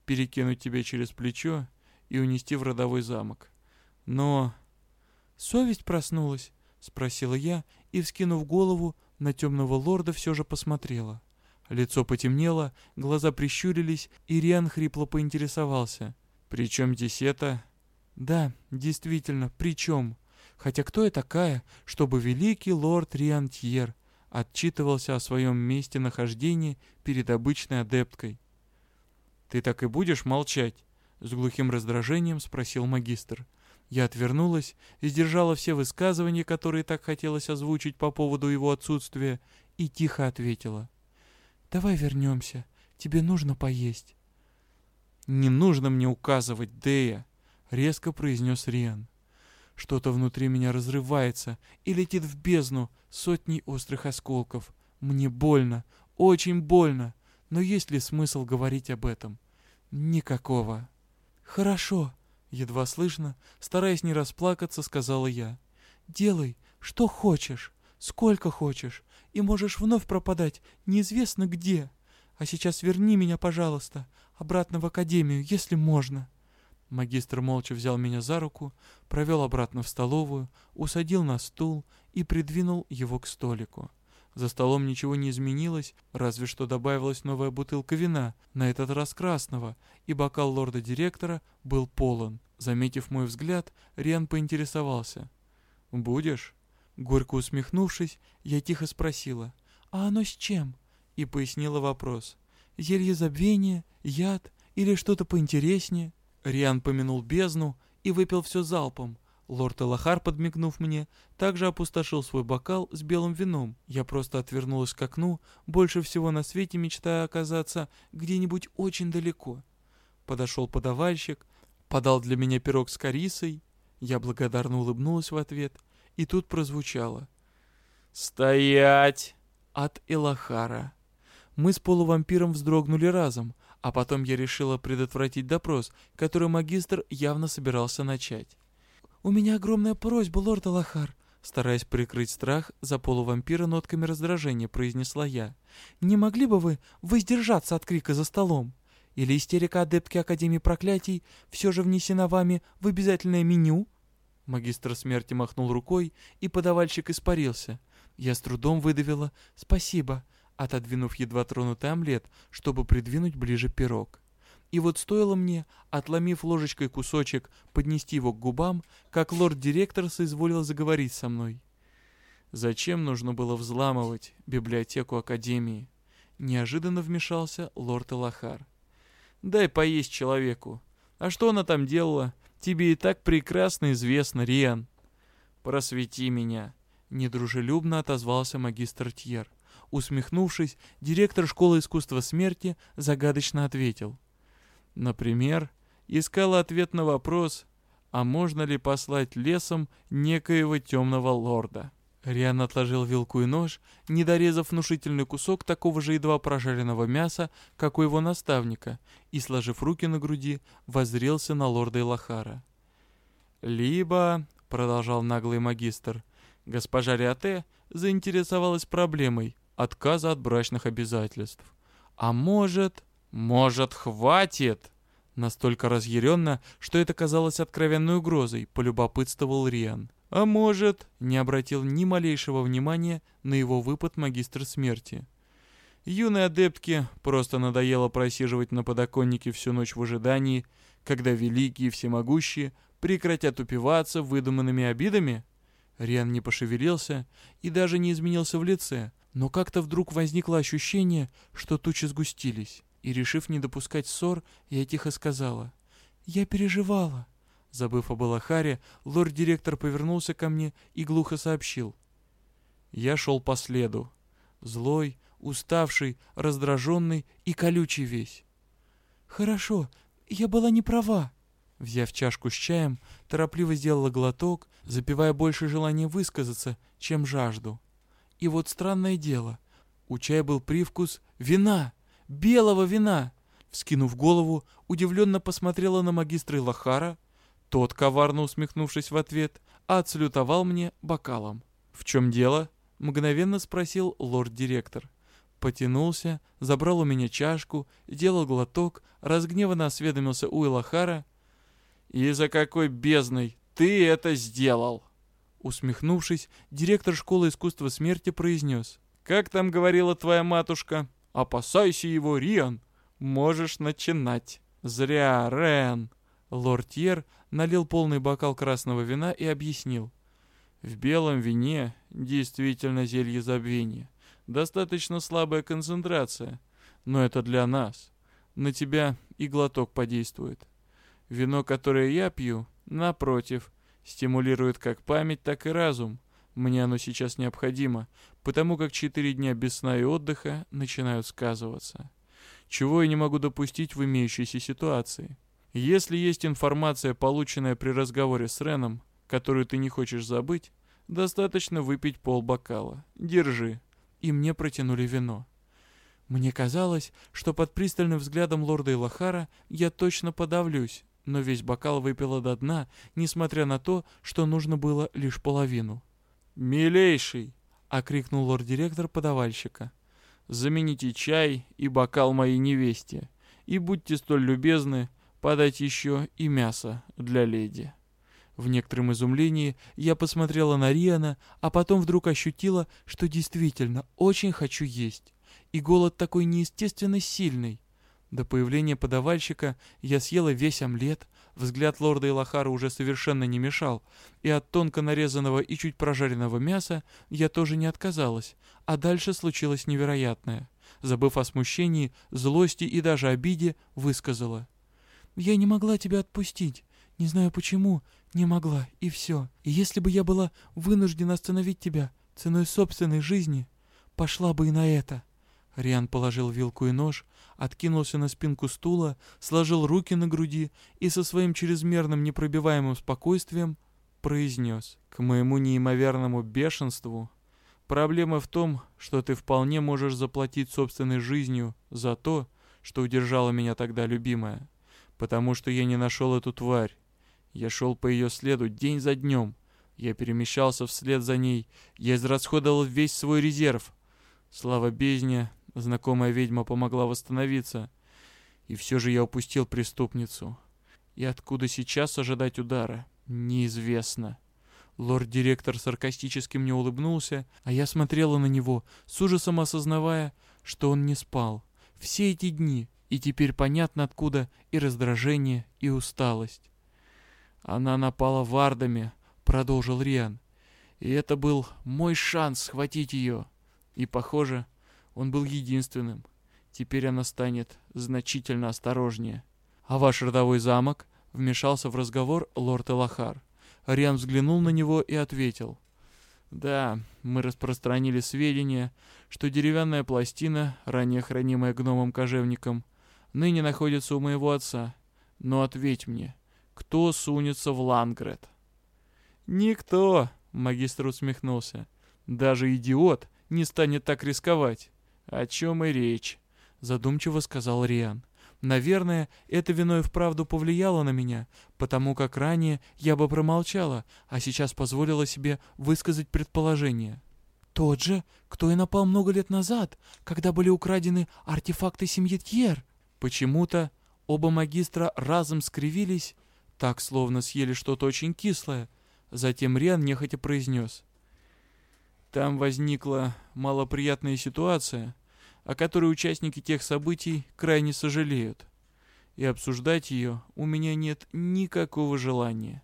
перекинуть тебе через плечо и унести в родовой замок. Но... «Совесть проснулась?» — спросила я и, вскинув голову, на темного лорда все же посмотрела. Лицо потемнело, глаза прищурились, и Риан хрипло поинтересовался. «При чем здесь это?» «Да, действительно, при чем? Хотя кто я такая, чтобы великий лорд Риан Тьер отчитывался о своем месте нахождения перед обычной адепткой. «Ты так и будешь молчать?» — с глухим раздражением спросил магистр. Я отвернулась, сдержала все высказывания, которые так хотелось озвучить по поводу его отсутствия, и тихо ответила. «Давай вернемся. Тебе нужно поесть». «Не нужно мне указывать, Дея», — резко произнес Риан. Что-то внутри меня разрывается и летит в бездну сотней острых осколков. Мне больно, очень больно. Но есть ли смысл говорить об этом? Никакого. «Хорошо», — едва слышно, стараясь не расплакаться, сказала я. «Делай, что хочешь, сколько хочешь, и можешь вновь пропадать неизвестно где. А сейчас верни меня, пожалуйста, обратно в академию, если можно». Магистр молча взял меня за руку, провел обратно в столовую, усадил на стул и придвинул его к столику. За столом ничего не изменилось, разве что добавилась новая бутылка вина, на этот раз красного, и бокал лорда-директора был полон. Заметив мой взгляд, Риан поинтересовался. «Будешь?» Горько усмехнувшись, я тихо спросила. «А оно с чем?» И пояснила вопрос. «Зелье забвения? Яд? Или что-то поинтереснее?» Риан помянул бездну и выпил все залпом. Лорд Элахар, подмигнув мне, также опустошил свой бокал с белым вином. Я просто отвернулась к окну, больше всего на свете мечтая оказаться где-нибудь очень далеко. Подошел подавальщик, подал для меня пирог с корицей. Я благодарно улыбнулась в ответ, и тут прозвучало. «Стоять!» От Элахара. Мы с полувампиром вздрогнули разом, а потом я решила предотвратить допрос, который магистр явно собирался начать. «У меня огромная просьба, лорд Элахар», стараясь прикрыть страх за полувампира нотками раздражения, произнесла я. «Не могли бы вы воздержаться от крика за столом? Или истерика адептки Академии Проклятий все же внесена вами в обязательное меню?» Магистр смерти махнул рукой, и подавальщик испарился. Я с трудом выдавила «спасибо», отодвинув едва тронутый омлет, чтобы придвинуть ближе пирог. И вот стоило мне, отломив ложечкой кусочек, поднести его к губам, как лорд-директор соизволил заговорить со мной. Зачем нужно было взламывать библиотеку Академии? Неожиданно вмешался лорд Элахар. Дай поесть человеку. А что она там делала? Тебе и так прекрасно известно, Риан. Просвети меня. Недружелюбно отозвался магистр Тьер. Усмехнувшись, директор школы искусства смерти загадочно ответил. Например, искала ответ на вопрос, а можно ли послать лесом некоего темного лорда. Риан отложил вилку и нож, не дорезав внушительный кусок такого же едва прожаренного мяса, как у его наставника, и, сложив руки на груди, воззрелся на лорда Илахара. «Либо», — продолжал наглый магистр, — «госпожа Риате заинтересовалась проблемой отказа от брачных обязательств. А может, может, хватит?» Настолько разъяренно, что это казалось откровенной угрозой, полюбопытствовал Риан. А может, не обратил ни малейшего внимания на его выпад магистр смерти. Юной адептке просто надоело просиживать на подоконнике всю ночь в ожидании, когда великие и всемогущие прекратят упиваться выдуманными обидами? Риан не пошевелился и даже не изменился в лице, но как-то вдруг возникло ощущение, что тучи сгустились, и, решив не допускать ссор, я тихо сказала, «Я переживала». Забыв об Алахаре, лорд-директор повернулся ко мне и глухо сообщил. Я шел по следу. Злой, уставший, раздраженный и колючий весь. «Хорошо, я была не права». Взяв чашку с чаем, торопливо сделала глоток, запивая больше желания высказаться, чем жажду. И вот странное дело. У чая был привкус вина, белого вина. Вскинув голову, удивленно посмотрела на магистра Лохара, тот, коварно усмехнувшись в ответ, отслютовал мне бокалом. «В чем дело?» — мгновенно спросил лорд-директор. Потянулся, забрал у меня чашку, сделал глоток, разгневанно осведомился у Элахара. «И за какой бездной ты это сделал?» Усмехнувшись, директор школы искусства смерти произнес. «Как там говорила твоя матушка? Опасайся его, Риан! Можешь начинать!» «Зря, Рен!» Лорд Тьер налил полный бокал красного вина и объяснил. В белом вине действительно зелье забвения. Достаточно слабая концентрация, но это для нас. На тебя и глоток подействует. Вино, которое я пью, напротив, стимулирует как память, так и разум. Мне оно сейчас необходимо, потому как четыре дня без сна и отдыха начинают сказываться. Чего я не могу допустить в имеющейся ситуации. Если есть информация, полученная при разговоре с Реном, которую ты не хочешь забыть, достаточно выпить полбокала. Держи. И мне протянули вино. Мне казалось, что под пристальным взглядом лорда Илахара я точно подавлюсь, но весь бокал выпила до дна, несмотря на то, что нужно было лишь половину. «Милейший!» — окрикнул лорд-директор подавальщика. «Замените чай и бокал моей невесте, и будьте столь любезны подать еще и мясо для леди. В некотором изумлении я посмотрела на Риана, а потом вдруг ощутила, что действительно очень хочу есть. И голод такой неестественно сильный. До появления подавальщика я съела весь омлет, взгляд лорда Илахара уже совершенно не мешал, и от тонко нарезанного и чуть прожаренного мяса я тоже не отказалась, а дальше случилось невероятное. Забыв о смущении, злости и даже обиде, высказала — я не могла тебя отпустить. Не знаю почему, не могла, и все. И если бы я была вынуждена остановить тебя ценой собственной жизни, пошла бы и на это». Риан положил вилку и нож, откинулся на спинку стула, сложил руки на груди и со своим чрезмерным непробиваемым спокойствием произнес. «К моему неимоверному бешенству Проблема в том, что ты вполне можешь заплатить собственной жизнью за то, что удержала меня тогда любимая. Потому что я не нашел эту тварь. Я шел по ее следу день за днем. Я перемещался вслед за ней. Я израсходовал весь свой резерв. Слава бездне, знакомая ведьма помогла восстановиться. И все же я упустил преступницу. И откуда сейчас ожидать удара, неизвестно. Лорд-директор саркастически мне улыбнулся, а я смотрела на него, с ужасом осознавая, что он не спал. Все эти дни, и теперь понятно откуда и раздражение, и усталость. Она напала вардами, продолжил Риан. И это был мой шанс схватить ее. И, похоже, он был единственным. Теперь она станет значительно осторожнее. А ваш родовой замок? Вмешался в разговор лорд Элахар. Риан взглянул на него и ответил. Да, мы распространили сведения, что деревянная пластина, ранее хранимая гномом-кожевником, ныне находится у моего отца. Но ответь мне, кто сунется в Лангрет?» «Никто», — магистр усмехнулся. «Даже идиот не станет так рисковать». «О чем и речь», — задумчиво сказал Риан. «Наверное, это вино и вправду повлияло на меня, потому как ранее я бы промолчала, а сейчас позволила себе высказать предположение». «Тот же, кто и напал много лет назад, когда были украдены артефакты семьи Тьер». Почему-то оба магистра разом скривились, так словно съели что-то очень кислое. Затем Риан нехотя произнес. Там возникла малоприятная ситуация, о которой участники тех событий крайне сожалеют. И обсуждать ее у меня нет никакого желания.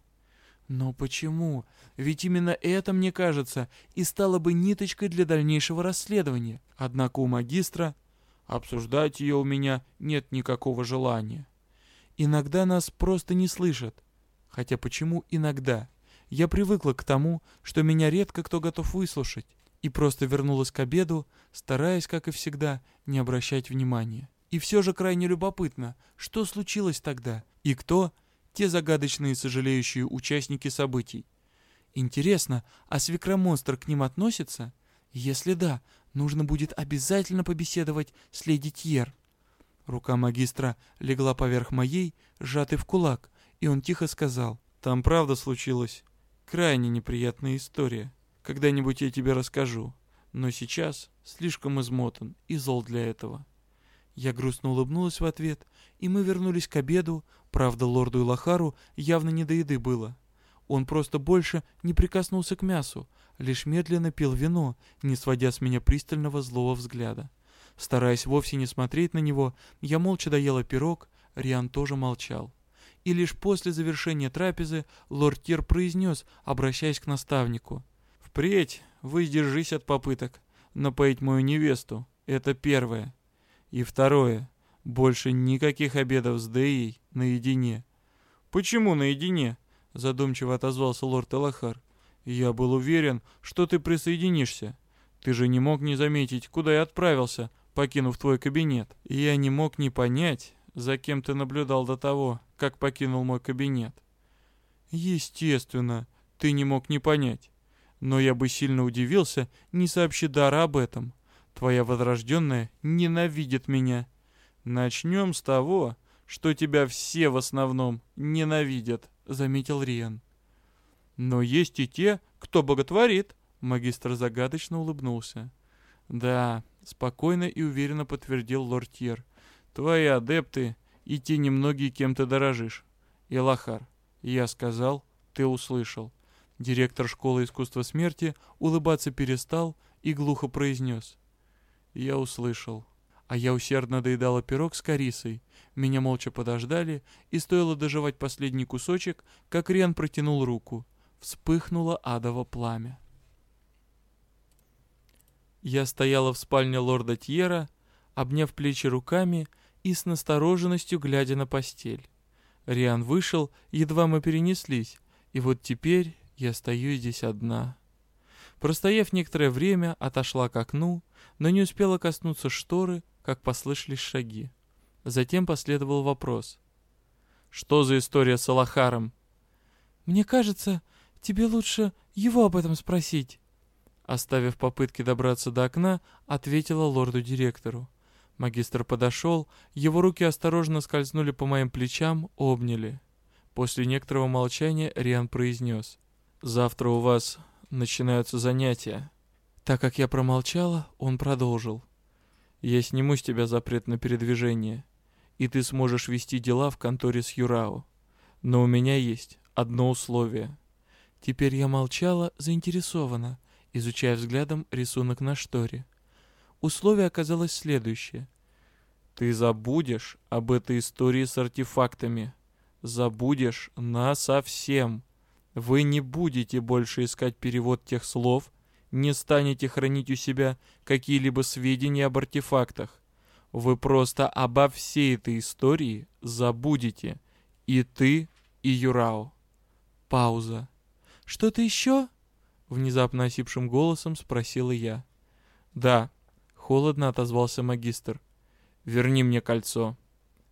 Но почему? Ведь именно это, мне кажется, и стало бы ниточкой для дальнейшего расследования. Однако у магистра Обсуждать ее у меня нет никакого желания. Иногда нас просто не слышат. Хотя почему иногда? Я привыкла к тому, что меня редко кто готов выслушать, и просто вернулась к обеду, стараясь, как и всегда, не обращать внимания. И все же крайне любопытно, что случилось тогда, и кто те загадочные сожалеющие участники событий. Интересно, а свекромонстр к ним относится? Если да, Нужно будет обязательно побеседовать с леди Тьер. Рука магистра легла поверх моей, сжатый в кулак, и он тихо сказал. Там правда случилась крайне неприятная история. Когда-нибудь я тебе расскажу. Но сейчас слишком измотан и зол для этого. Я грустно улыбнулась в ответ, и мы вернулись к обеду. Правда, лорду Илахару явно не до еды было. Он просто больше не прикоснулся к мясу, лишь медленно пил вино, не сводя с меня пристального злого взгляда. Стараясь вовсе не смотреть на него, я молча доела пирог, Риан тоже молчал. И лишь после завершения трапезы лорд Тир произнес, обращаясь к наставнику. «Впредь воздержись от попыток напоить мою невесту. Это первое. И второе. Больше никаких обедов с Деей наедине». «Почему наедине?» задумчиво отозвался лорд Элахар. «Я был уверен, что ты присоединишься. Ты же не мог не заметить, куда я отправился, покинув твой кабинет. И я не мог не понять, за кем ты наблюдал до того, как покинул мой кабинет». «Естественно, ты не мог не понять. Но я бы сильно удивился, не сообщи Дара об этом. Твоя возрожденная ненавидит меня. Начнем с того, что тебя все в основном ненавидят». — заметил Риан. «Но есть и те, кто боготворит», — магистр загадочно улыбнулся. «Да», — спокойно и уверенно подтвердил лорд Тьер. «Твои адепты и те немногие, кем ты дорожишь. Илахар, я сказал, ты услышал». Директор школы искусства смерти улыбаться перестал и глухо произнес. «Я услышал» а я усердно доедала пирог с корисой. Меня молча подождали, и стоило доживать последний кусочек, как Рен протянул руку. Вспыхнуло адово пламя. Я стояла в спальне лорда Тьера, обняв плечи руками и с настороженностью глядя на постель. Риан вышел, едва мы перенеслись, и вот теперь я стою здесь одна. Простояв некоторое время, отошла к окну, но не успела коснуться шторы, как послышались шаги. Затем последовал вопрос. «Что за история с Алахаром?» «Мне кажется, тебе лучше его об этом спросить». Оставив попытки добраться до окна, ответила лорду-директору. Магистр подошел, его руки осторожно скользнули по моим плечам, обняли. После некоторого молчания Риан произнес. «Завтра у вас начинаются занятия». Так как я промолчала, он продолжил. «Я сниму с тебя запрет на передвижение, и ты сможешь вести дела в конторе с Юрао. Но у меня есть одно условие». Теперь я молчала заинтересованно, изучая взглядом рисунок на шторе. Условие оказалось следующее. Ты забудешь об этой истории с артефактами. Забудешь насовсем. Вы не будете больше искать перевод тех слов, не станете хранить у себя какие-либо сведения об артефактах. Вы просто обо всей этой истории забудете. И ты, и Юрао. Пауза. «Что-то еще?» Внезапно осипшим голосом спросила я. «Да», — холодно отозвался магистр. «Верни мне кольцо».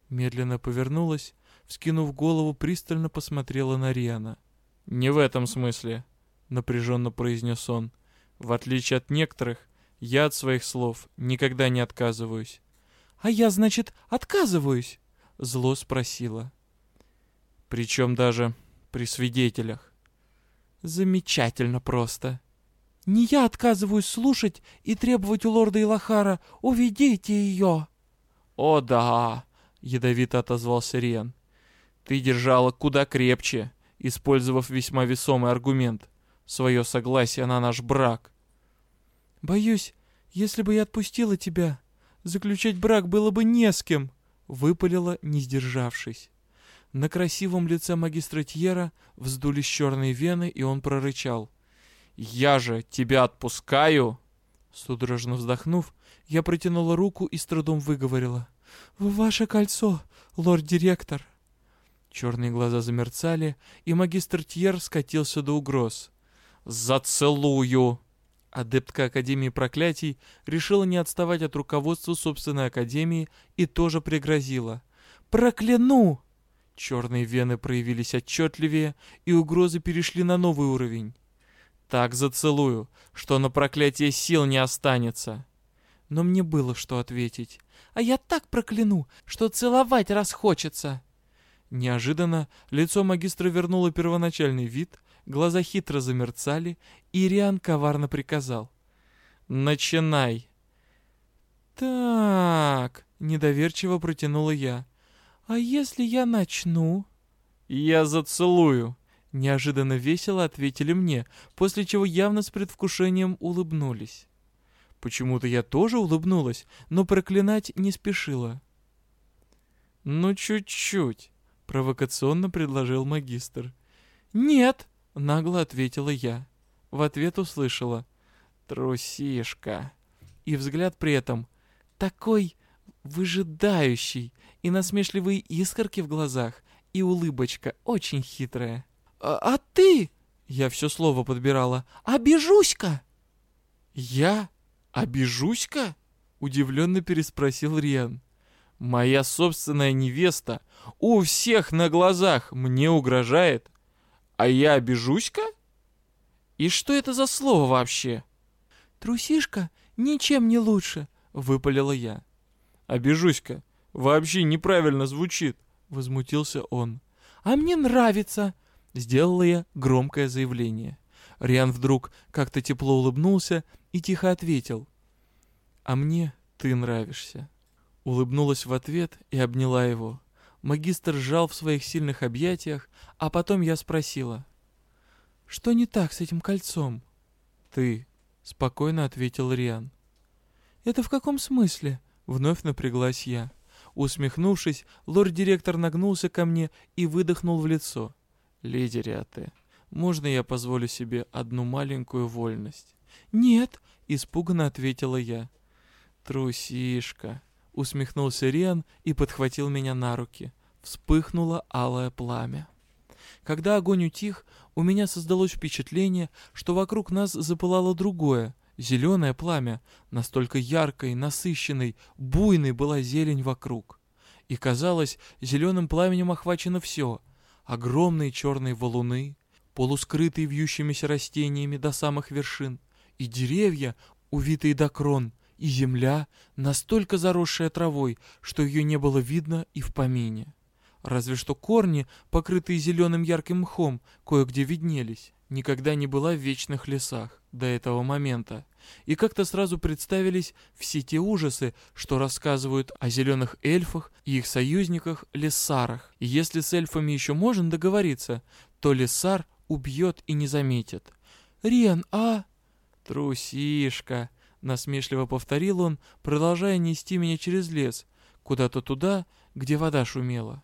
Медленно повернулась, вскинув голову, пристально посмотрела на Риана. «Не в этом смысле», — напряженно произнес он. «В отличие от некоторых, я от своих слов никогда не отказываюсь». «А я, значит, отказываюсь?» — зло спросила. «Причем даже при свидетелях». Замечательно просто. Не я отказываюсь слушать и требовать у лорда Илахара «Уведите ее!» «О да!» — ядовито отозвался Риан. «Ты держала куда крепче, использовав весьма весомый аргумент. Свое согласие на наш брак». «Боюсь, если бы я отпустила тебя, заключать брак было бы не с кем», — выпалила, не сдержавшись. На красивом лице магистра Тьера вздулись черные вены, и он прорычал. «Я же тебя отпускаю!» Судорожно вздохнув, я протянула руку и с трудом выговорила. «Ваше кольцо, лорд-директор!» Черные глаза замерцали, и магистр Тьер скатился до угроз. «Зацелую!» Адептка Академии Проклятий решила не отставать от руководства собственной Академии и тоже пригрозила. «Прокляну!» Черные вены проявились отчетливее, и угрозы перешли на новый уровень. Так зацелую, что на проклятие сил не останется. Но мне было что ответить. А я так прокляну, что целовать расхочется. Неожиданно лицо магистра вернуло первоначальный вид, глаза хитро замерцали, и Риан коварно приказал. «Начинай!» «Так...» — недоверчиво протянула я. «А если я начну?» «Я зацелую», — неожиданно весело ответили мне, после чего явно с предвкушением улыбнулись. Почему-то я тоже улыбнулась, но проклинать не спешила. «Ну, чуть-чуть», — провокационно предложил магистр. «Нет», — нагло ответила я. В ответ услышала. «Трусишка». И взгляд при этом такой выжидающий, и насмешливые искорки в глазах, и улыбочка очень хитрая. «А, а ты?» — я все слово подбирала. «Обижусь-ка!» «Я? Обижусь-ка?» — удивленно переспросил Риан. «Моя собственная невеста у всех на глазах мне угрожает, а я обижусь-ка? И что это за слово вообще?» «Трусишка ничем не лучше», — выпалила я. «Обижусь-ка, вообще неправильно звучит», — возмутился он. «А мне нравится», — сделала я громкое заявление. Риан вдруг как-то тепло улыбнулся и тихо ответил. «А мне ты нравишься». Улыбнулась в ответ и обняла его. Магистр сжал в своих сильных объятиях, а потом я спросила. «Что не так с этим кольцом?» «Ты», — спокойно ответил Риан. «Это в каком смысле?» — вновь напряглась я. Усмехнувшись, лорд-директор нагнулся ко мне и выдохнул в лицо. «Леди Риате, можно я позволю себе одну маленькую вольность?» «Нет», — испуганно ответила я. «Трусишка», — усмехнулся Риан и подхватил меня на руки. Вспыхнуло алое пламя. Когда огонь утих, у меня создалось впечатление, что вокруг нас запылало другое, Зеленое пламя, настолько яркой, насыщенной, буйной была зелень вокруг. И казалось, зеленым пламенем охвачено все. Огромные черные валуны, полускрытые вьющимися растениями до самых вершин, и деревья, увитые до крон, и земля, настолько заросшая травой, что ее не было видно и в помине. Разве что корни, покрытые зеленым ярким мхом, кое-где виднелись. Никогда не была в вечных лесах до этого момента. И как-то сразу представились все те ужасы, что рассказывают о зеленых эльфах и их союзниках Лессарах. И если с эльфами еще можно договориться, то Лессар убьет и не заметит. «Риан, а...» «Трусишка!» — насмешливо повторил он, продолжая нести меня через лес, куда-то туда, где вода шумела.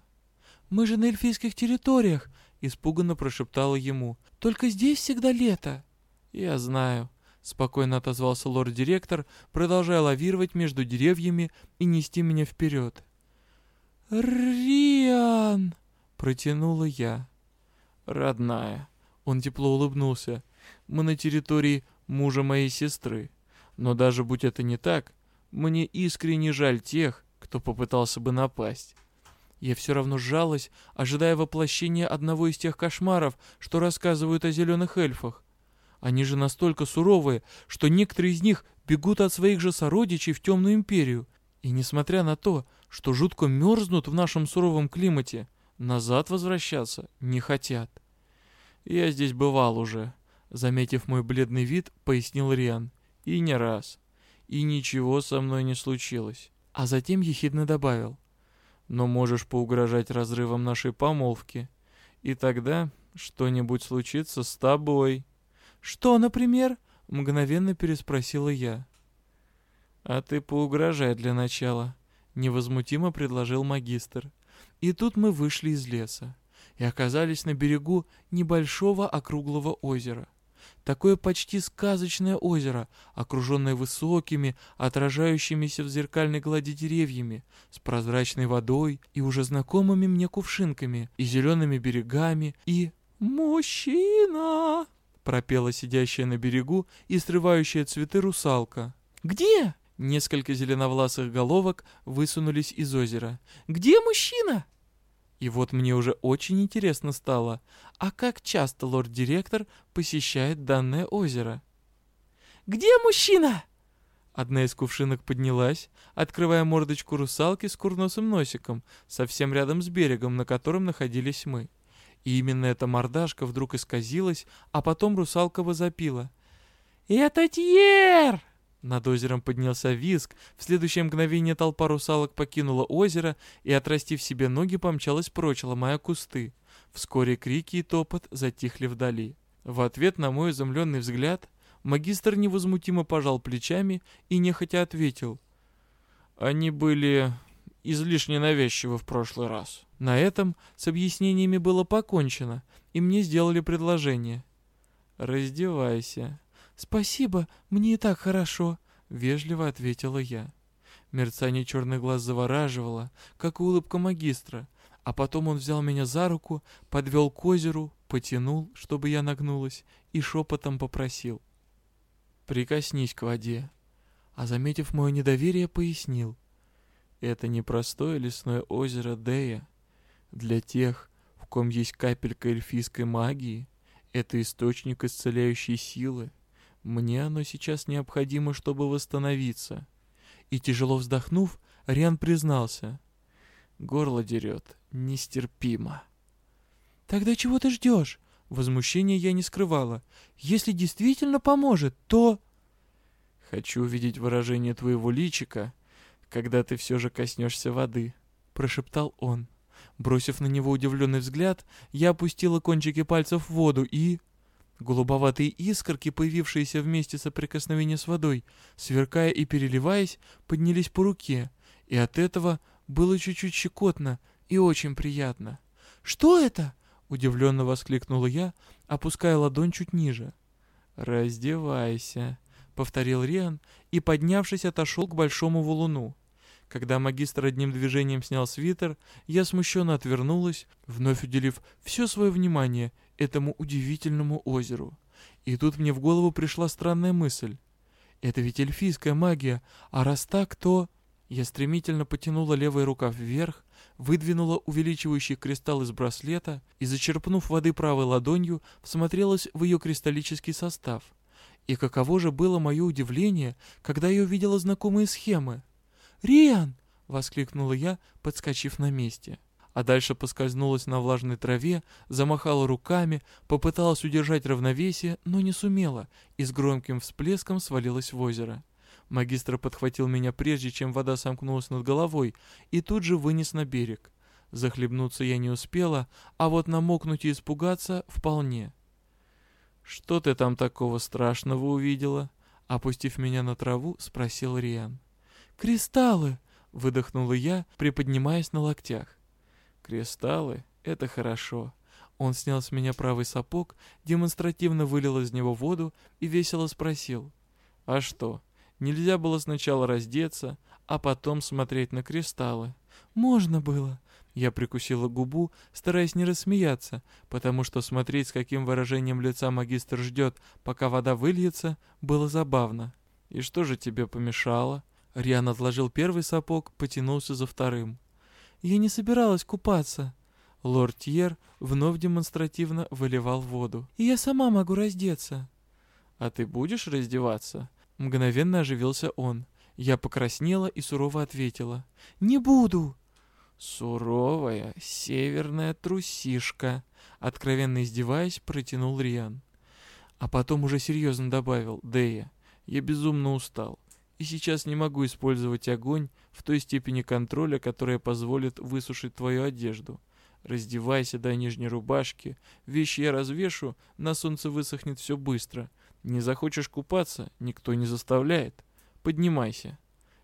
«Мы же на эльфийских территориях!» — испуганно прошептала ему. «Только здесь всегда лето!» «Я знаю», — спокойно отозвался лорд-директор, продолжая лавировать между деревьями и нести меня вперед. «Риан!» — протянула я. «Родная!» — он тепло улыбнулся. «Мы на территории мужа моей сестры. Но даже будь это не так, мне искренне жаль тех, кто попытался бы напасть. Я все равно сжалась, ожидая воплощения одного из тех кошмаров, что рассказывают о зеленых эльфах. Они же настолько суровые, что некоторые из них бегут от своих же сородичей в темную империю. И несмотря на то, что жутко мерзнут в нашем суровом климате, назад возвращаться не хотят. Я здесь бывал уже, заметив мой бледный вид, пояснил Риан. И не раз. И ничего со мной не случилось. А затем ехидно добавил — но можешь поугрожать разрывом нашей помолвки. И тогда что-нибудь случится с тобой». «Что, например?» — мгновенно переспросила я. «А ты поугрожай для начала», — невозмутимо предложил магистр. И тут мы вышли из леса и оказались на берегу небольшого округлого озера. Такое почти сказочное озеро, окруженное высокими, отражающимися в зеркальной глади деревьями, с прозрачной водой и уже знакомыми мне кувшинками, и зелеными берегами, и... «Мужчина!» — пропела сидящая на берегу и срывающая цветы русалка. «Где?» Несколько зеленовласых головок высунулись из озера. «Где мужчина?» И вот мне уже очень интересно стало, а как часто лорд-директор посещает данное озеро? «Где мужчина?» Одна из кувшинок поднялась, открывая мордочку русалки с курносым носиком, совсем рядом с берегом, на котором находились мы. И именно эта мордашка вдруг исказилась, а потом русалка возопила. «Это Тьер!» Над озером поднялся визг, в следующее мгновение толпа русалок покинула озеро и, отрастив себе ноги, помчалась прочь, ломая кусты. Вскоре крики и топот затихли вдали. В ответ на мой изумленный взгляд магистр невозмутимо пожал плечами и нехотя ответил. «Они были излишне навязчивы в прошлый раз». На этом с объяснениями было покончено, и мне сделали предложение. «Раздевайся». «Спасибо, мне и так хорошо», — вежливо ответила я. Мерцание черных глаз завораживало, как и улыбка магистра, а потом он взял меня за руку, подвел к озеру, потянул, чтобы я нагнулась, и шепотом попросил. «Прикоснись к воде». А заметив мое недоверие, пояснил. «Это непростое лесное озеро Дея. Для тех, в ком есть капелька эльфийской магии, это источник исцеляющей силы. Мне оно сейчас необходимо, чтобы восстановиться. И тяжело вздохнув, Риан признался. Горло дерет. Нестерпимо. Тогда чего ты ждешь? Возмущение я не скрывала. Если действительно поможет, то... Хочу увидеть выражение твоего личика, когда ты все же коснешься воды, прошептал он. Бросив на него удивленный взгляд, я опустила кончики пальцев в воду и... Голубоватые искорки, появившиеся вместе соприкосновения с водой, сверкая и переливаясь, поднялись по руке, и от этого было чуть-чуть щекотно и очень приятно. «Что это?» — удивленно воскликнула я, опуская ладонь чуть ниже. «Раздевайся», — повторил Риан и, поднявшись, отошел к большому валуну. Когда магистр одним движением снял свитер, я смущенно отвернулась, вновь уделив все свое внимание этому удивительному озеру. И тут мне в голову пришла странная мысль. Это ведь эльфийская магия, а раз так, то... Я стремительно потянула левый рукав вверх, выдвинула увеличивающий кристалл из браслета и, зачерпнув воды правой ладонью, всмотрелась в ее кристаллический состав. И каково же было мое удивление, когда я увидела знакомые схемы. «Риан!» — воскликнула я, подскочив на месте. А дальше поскользнулась на влажной траве, замахала руками, попыталась удержать равновесие, но не сумела, и с громким всплеском свалилась в озеро. Магистр подхватил меня прежде, чем вода сомкнулась над головой, и тут же вынес на берег. Захлебнуться я не успела, а вот намокнуть и испугаться вполне. «Что ты там такого страшного увидела?» Опустив меня на траву, спросил Риан. «Кристаллы!» — выдохнула я, приподнимаясь на локтях. «Кристаллы? Это хорошо». Он снял с меня правый сапог, демонстративно вылил из него воду и весело спросил. «А что, нельзя было сначала раздеться, а потом смотреть на кристаллы?» «Можно было», я прикусила губу, стараясь не рассмеяться, потому что смотреть, с каким выражением лица магистр ждет, пока вода выльется, было забавно. «И что же тебе помешало?» Риан отложил первый сапог, потянулся за вторым. «Я не собиралась купаться». Лорд Тьер вновь демонстративно выливал воду. «И я сама могу раздеться». «А ты будешь раздеваться?» Мгновенно оживился он. Я покраснела и сурово ответила. «Не буду!» «Суровая северная трусишка», — откровенно издеваясь, протянул Риан. А потом уже серьезно добавил, «Дея, я безумно устал, и сейчас не могу использовать огонь в той степени контроля, которая позволит высушить твою одежду. Раздевайся до нижней рубашки, вещи я развешу, на солнце высохнет все быстро. Не захочешь купаться, никто не заставляет. Поднимайся».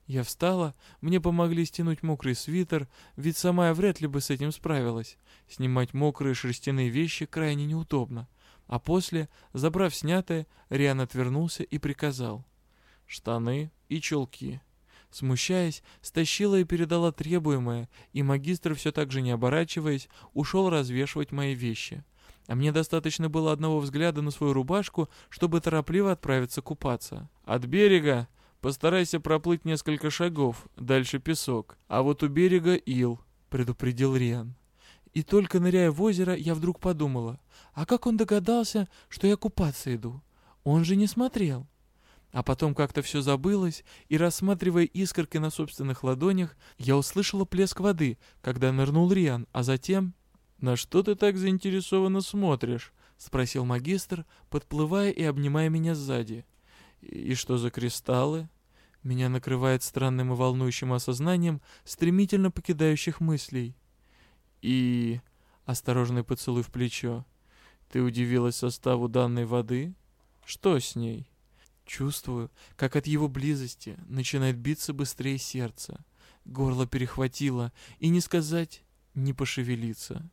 Я встала, мне помогли стянуть мокрый свитер, ведь сама я вряд ли бы с этим справилась. Снимать мокрые шерстяные вещи крайне неудобно. А после, забрав снятое, Риан отвернулся и приказал. «Штаны и чулки». Смущаясь, стащила и передала требуемое, и магистр, все так же не оборачиваясь, ушел развешивать мои вещи. А мне достаточно было одного взгляда на свою рубашку, чтобы торопливо отправиться купаться. «От берега!» Постарайся проплыть несколько шагов, дальше песок, а вот у берега ил», — предупредил Риан. И только ныряя в озеро, я вдруг подумала, а как он догадался, что я купаться иду? Он же не смотрел. А потом как-то все забылось, и рассматривая искорки на собственных ладонях, я услышала плеск воды, когда нырнул Риан, а затем... «На что ты так заинтересованно смотришь?» — спросил магистр, подплывая и обнимая меня сзади. «И что за кристаллы?» Меня накрывает странным и волнующим осознанием стремительно покидающих мыслей. И... Осторожный поцелуй в плечо. Ты удивилась составу данной воды? Что с ней? Чувствую, как от его близости начинает биться быстрее сердце. Горло перехватило, и не сказать, не пошевелиться.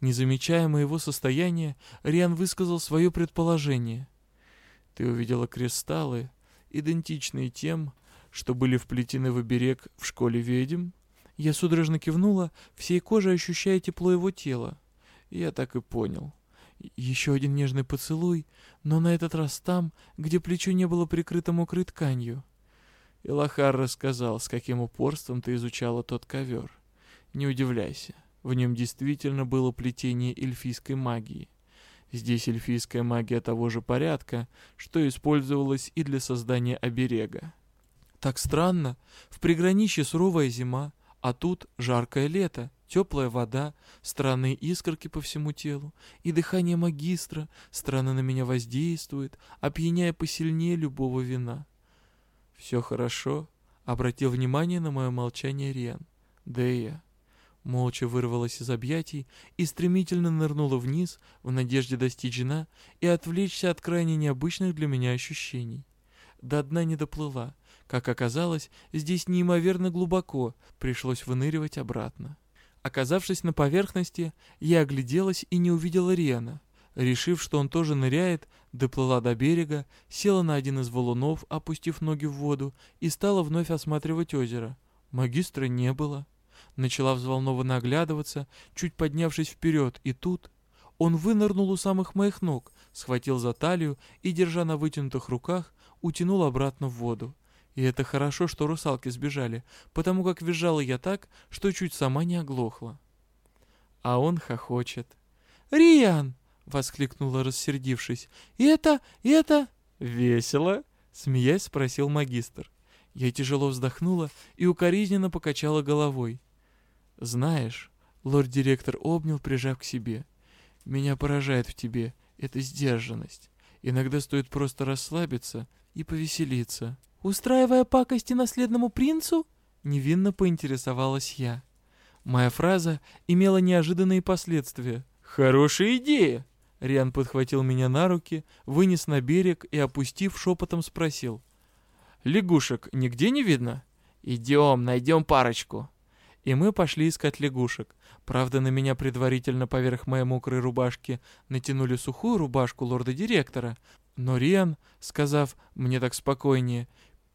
Не замечая моего состояния, Риан высказал свое предположение. Ты увидела кристаллы, идентичные тем, что были вплетены в оберег в школе ведьм? Я судорожно кивнула, всей кожей ощущая тепло его тела. Я так и понял. Еще один нежный поцелуй, но на этот раз там, где плечо не было прикрыто мокрой тканью. Илахар рассказал, с каким упорством ты изучала тот ковер. Не удивляйся, в нем действительно было плетение эльфийской магии. Здесь эльфийская магия того же порядка, что использовалась и для создания оберега. Так странно. В приграничье суровая зима, а тут жаркое лето, теплая вода, странные искорки по всему телу, и дыхание магистра странно на меня воздействует, опьяняя посильнее любого вина. «Все хорошо», — обратил внимание на мое молчание Риан. Дэя молча вырвалась из объятий и стремительно нырнула вниз в надежде достичь дна и отвлечься от крайне необычных для меня ощущений. До дна не доплыла, как оказалось, здесь неимоверно глубоко, пришлось выныривать обратно. Оказавшись на поверхности, я огляделась и не увидела Риана. Решив, что он тоже ныряет, доплыла до берега, села на один из валунов, опустив ноги в воду, и стала вновь осматривать озеро. Магистра не было. Начала взволнованно оглядываться, чуть поднявшись вперед, и тут... Он вынырнул у самых моих ног, схватил за талию и, держа на вытянутых руках, утянул обратно в воду. И это хорошо, что русалки сбежали, потому как визжала я так, что чуть сама не оглохла. А он хохочет. «Риан!» — воскликнула, рассердившись. «Это... это...» «Весело?» — смеясь спросил магистр. Я тяжело вздохнула и укоризненно покачала головой. «Знаешь, лорд-директор обнял, прижав к себе. Меня поражает в тебе эта сдержанность. Иногда стоит просто расслабиться и повеселиться». «Устраивая пакости наследному принцу?» — невинно поинтересовалась я. Моя фраза имела неожиданные последствия. «Хорошая идея!» Риан подхватил меня на руки, вынес на берег и, опустив, шепотом спросил. «Лягушек нигде не видно?» «Идем, найдем парочку». И мы пошли искать лягушек. Правда, на меня предварительно поверх моей мокрой рубашки натянули сухую рубашку лорда-директора, но Риан, сказав «мне так спокойнее»,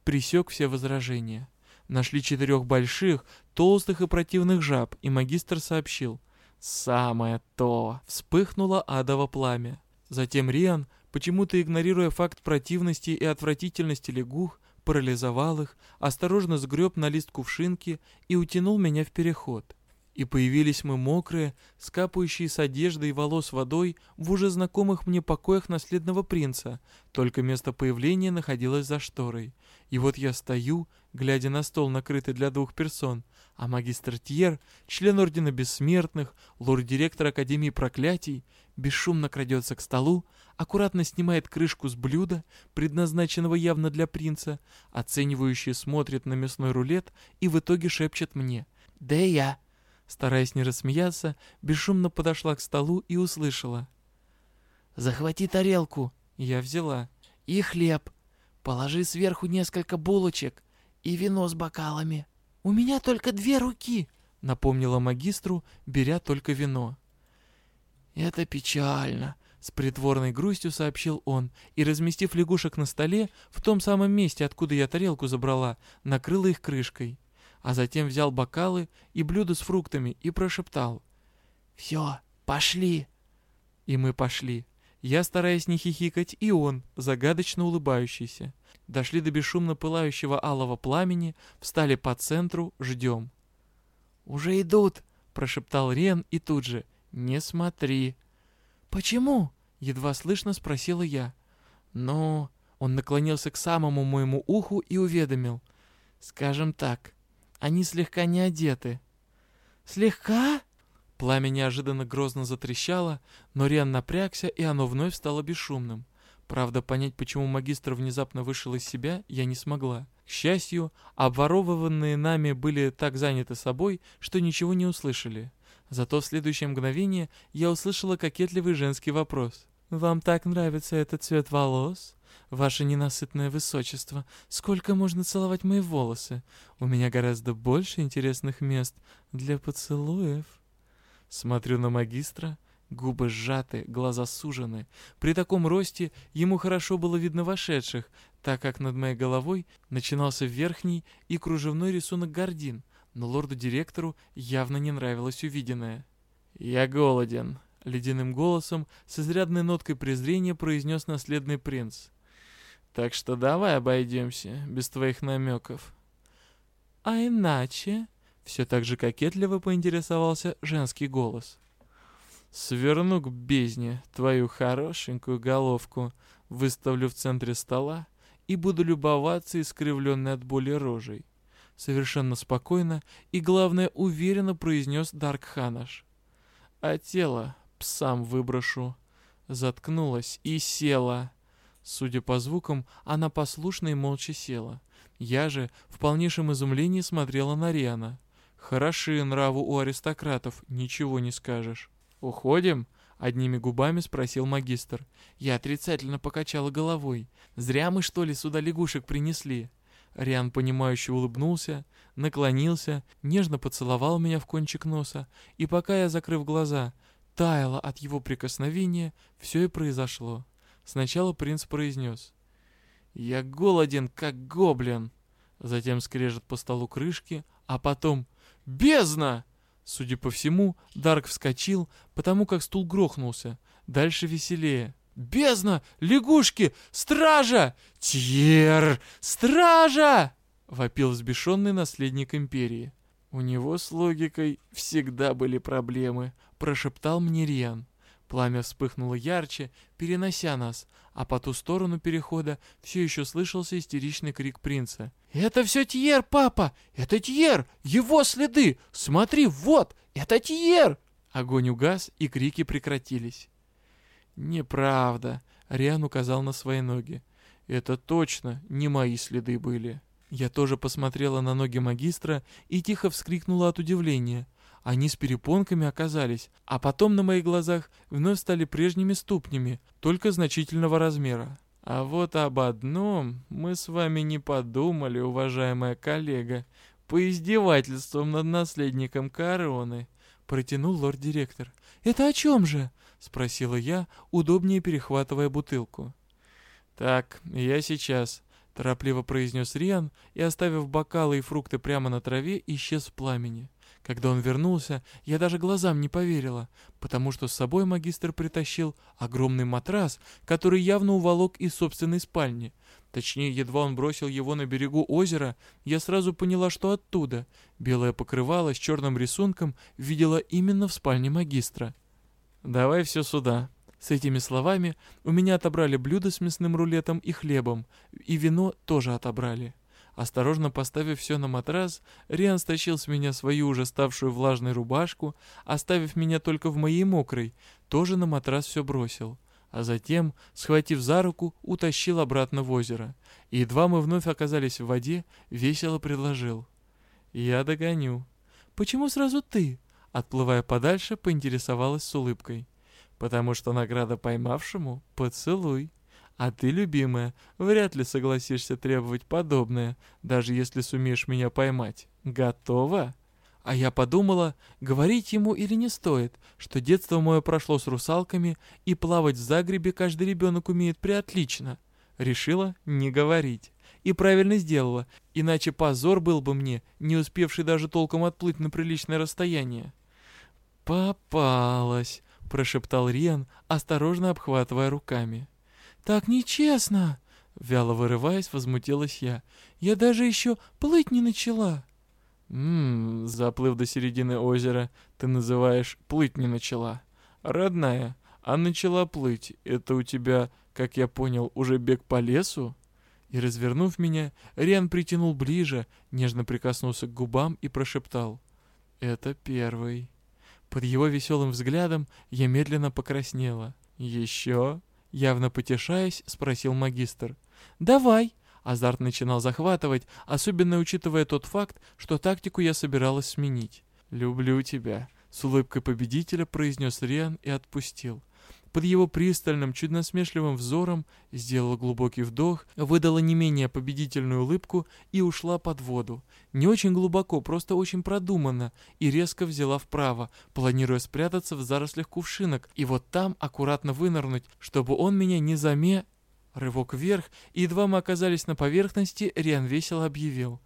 присек все возражения. Нашли четырех больших, толстых и противных жаб, и магистр сообщил. «Самое то!» — вспыхнуло адово пламя. Затем Риан, почему-то игнорируя факт противности и отвратительности лягух, парализовал их, осторожно сгреб на лист кувшинки и утянул меня в переход. И появились мы мокрые, скапающие с одежды и волос водой в уже знакомых мне покоях наследного принца, только место появления находилось за шторой. И вот я стою, глядя на стол, накрытый для двух персон, а магистр Тьер, член Ордена Бессмертных, лорд-директор Академии Проклятий, бесшумно крадется к столу, аккуратно снимает крышку с блюда, предназначенного явно для принца, оценивающий смотрит на мясной рулет и в итоге шепчет мне «Да я!» Стараясь не рассмеяться, бесшумно подошла к столу и услышала. «Захвати тарелку!» Я взяла. «И хлеб. Положи сверху несколько булочек и вино с бокалами». «У меня только две руки!» Напомнила магистру, беря только вино. «Это печально», — с притворной грустью сообщил он, и, разместив лягушек на столе, в том самом месте, откуда я тарелку забрала, накрыла их крышкой а затем взял бокалы и блюдо с фруктами и прошептал. «Все, пошли!» И мы пошли. Я, стараясь не хихикать, и он, загадочно улыбающийся. Дошли до бесшумно пылающего алого пламени, встали по центру, ждем. «Уже идут!» — прошептал Рен и тут же. «Не смотри!» «Почему?» — едва слышно спросила я. «Ну...» — он наклонился к самому моему уху и уведомил. «Скажем так, они слегка не одеты. «Слегка?» Пламя неожиданно грозно затрещало, но Риан напрягся, и оно вновь стало бесшумным. Правда, понять, почему магистр внезапно вышел из себя, я не смогла. К счастью, обворовыванные нами были так заняты собой, что ничего не услышали. Зато в следующее мгновение я услышала кокетливый женский вопрос. «Вам так нравится этот цвет волос?» Ваше ненасытное высочество, сколько можно целовать мои волосы? У меня гораздо больше интересных мест для поцелуев. Смотрю на магистра, губы сжаты, глаза сужены. При таком росте ему хорошо было видно вошедших, так как над моей головой начинался верхний и кружевной рисунок гордин, но лорду-директору явно не нравилось увиденное. «Я голоден», — ледяным голосом с изрядной ноткой презрения произнес наследный принц. Так что давай обойдемся без твоих намеков. А иначе... Все так же кокетливо поинтересовался женский голос. Сверну к бездне твою хорошенькую головку, выставлю в центре стола и буду любоваться искривленной от боли рожей. Совершенно спокойно и, главное, уверенно произнес Дарк Ханаш. А тело псам выброшу. Заткнулась и села. Судя по звукам, она послушно и молча села. Я же в полнейшем изумлении смотрела на Риана. Хороши нравы у аристократов, ничего не скажешь. «Уходим?» — одними губами спросил магистр. Я отрицательно покачала головой. «Зря мы, что ли, сюда лягушек принесли?» Риан, понимающе улыбнулся, наклонился, нежно поцеловал меня в кончик носа, и пока я, закрыв глаза, таяла от его прикосновения, все и произошло. Сначала принц произнес «Я голоден, как гоблин!» Затем скрежет по столу крышки, а потом «Бездна!» Судя по всему, Дарк вскочил, потому как стул грохнулся. Дальше веселее. «Бездна! Лягушки! Стража! Тьер! Стража!» Вопил взбешенный наследник империи. «У него с логикой всегда были проблемы», — прошептал мне Риан. Пламя вспыхнуло ярче, перенося нас, а по ту сторону перехода все еще слышался истеричный крик принца. «Это все Тьер, папа! Это Тьер! Его следы! Смотри, вот! Это Тьер!» Огонь угас, и крики прекратились. «Неправда», — Риан указал на свои ноги. «Это точно не мои следы были». Я тоже посмотрела на ноги магистра и тихо вскрикнула от удивления. Они с перепонками оказались, а потом на моих глазах вновь стали прежними ступнями, только значительного размера. А вот об одном мы с вами не подумали, уважаемая коллега. По издевательствам над наследником короны, протянул лорд-директор. Это о чем же? спросила я, удобнее перехватывая бутылку. Так, я сейчас, торопливо произнес Риан и, оставив бокалы и фрукты прямо на траве, исчез в пламени. Когда он вернулся, я даже глазам не поверила, потому что с собой магистр притащил огромный матрас, который явно уволок из собственной спальни. Точнее, едва он бросил его на берегу озера, я сразу поняла, что оттуда. Белое покрывало с черным рисунком видела именно в спальне магистра. «Давай все сюда». С этими словами у меня отобрали блюдо с мясным рулетом и хлебом, и вино тоже отобрали. Осторожно поставив все на матрас, Риан стащил с меня свою уже ставшую влажной рубашку, оставив меня только в моей мокрой, тоже на матрас все бросил. А затем, схватив за руку, утащил обратно в озеро. И едва мы вновь оказались в воде, весело предложил. «Я догоню». «Почему сразу ты?» Отплывая подальше, поинтересовалась с улыбкой. «Потому что награда поймавшему — поцелуй». А ты, любимая, вряд ли согласишься требовать подобное, даже если сумеешь меня поймать. Готова?» А я подумала, говорить ему или не стоит, что детство мое прошло с русалками, и плавать в Загребе каждый ребенок умеет приотлично. Решила не говорить. И правильно сделала, иначе позор был бы мне, не успевший даже толком отплыть на приличное расстояние. «Попалась», — прошептал Риан, осторожно обхватывая руками. «Так нечестно!» Вяло вырываясь, возмутилась я. «Я даже еще плыть не начала!» «Ммм, заплыв до середины озера, ты называешь «плыть не начала». Родная, а начала плыть, это у тебя, как я понял, уже бег по лесу?» И, развернув меня, Риан притянул ближе, нежно прикоснулся к губам и прошептал. «Это первый». Под его веселым взглядом я медленно покраснела. «Еще?» Явно потешаясь, спросил магистр. «Давай!» Азарт начинал захватывать, особенно учитывая тот факт, что тактику я собиралась сменить. «Люблю тебя», — с улыбкой победителя произнес Риан и отпустил под его пристальным, чуть насмешливым взором, сделала глубокий вдох, выдала не менее победительную улыбку и ушла под воду. Не очень глубоко, просто очень продуманно, и резко взяла вправо, планируя спрятаться в зарослях кувшинок, и вот там аккуратно вынырнуть, чтобы он меня не заме... Рывок вверх, и едва мы оказались на поверхности, Риан весело объявил.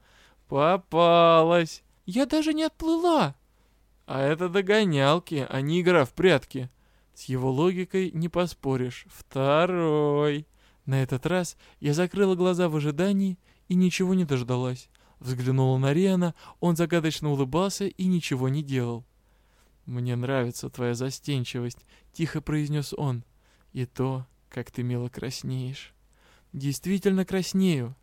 «Попалась!» «Я даже не отплыла!» «А это догонялки, а не игра в прятки!» С его логикой не поспоришь. Второй. На этот раз я закрыла глаза в ожидании и ничего не дождалась. Взглянула на Риана, он загадочно улыбался и ничего не делал. «Мне нравится твоя застенчивость», — тихо произнес он. «И то, как ты мило краснеешь». «Действительно краснею.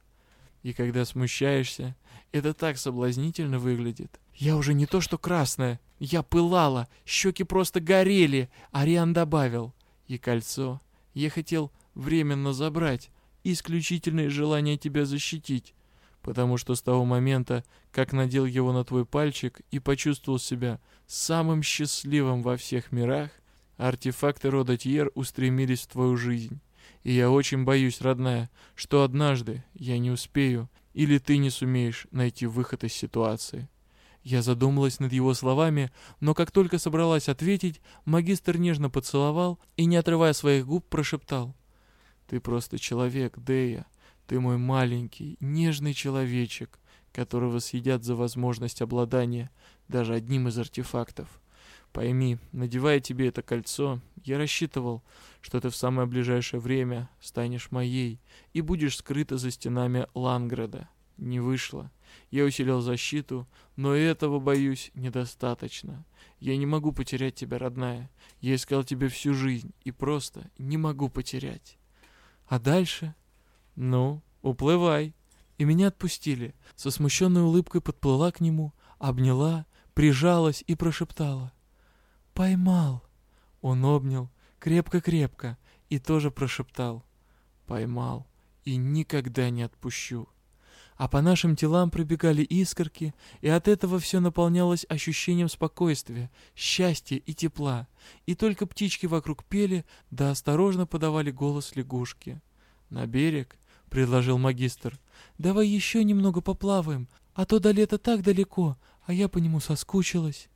И когда смущаешься, это так соблазнительно выглядит. Я уже не то что красная, я пылала, щеки просто горели, Ариан добавил. И кольцо я хотел временно забрать, исключительное желание тебя защитить, потому что с того момента, как надел его на твой пальчик и почувствовал себя самым счастливым во всех мирах, артефакты рода Тьер устремились в твою жизнь. И я очень боюсь, родная, что однажды я не успею или ты не сумеешь найти выход из ситуации. Я задумалась над его словами, но как только собралась ответить, магистр нежно поцеловал и, не отрывая своих губ, прошептал. «Ты просто человек, Дея. Ты мой маленький, нежный человечек, которого съедят за возможность обладания даже одним из артефактов. Пойми, надевая тебе это кольцо, я рассчитывал, что ты в самое ближайшее время станешь моей и будешь скрыта за стенами Ланграда. Не вышло. Я усилил защиту, но этого, боюсь, недостаточно. Я не могу потерять тебя, родная. Я искал тебя всю жизнь и просто не могу потерять. А дальше? Ну, уплывай. И меня отпустили. Со смущенной улыбкой подплыла к нему, обняла, прижалась и прошептала. «Поймал!» Он обнял, крепко-крепко, и тоже прошептал. «Поймал и никогда не отпущу» а по нашим телам пробегали искорки, и от этого все наполнялось ощущением спокойствия, счастья и тепла, и только птички вокруг пели, да осторожно подавали голос лягушки. «На берег», — предложил магистр, — «давай еще немного поплаваем, а то до лета так далеко, а я по нему соскучилась».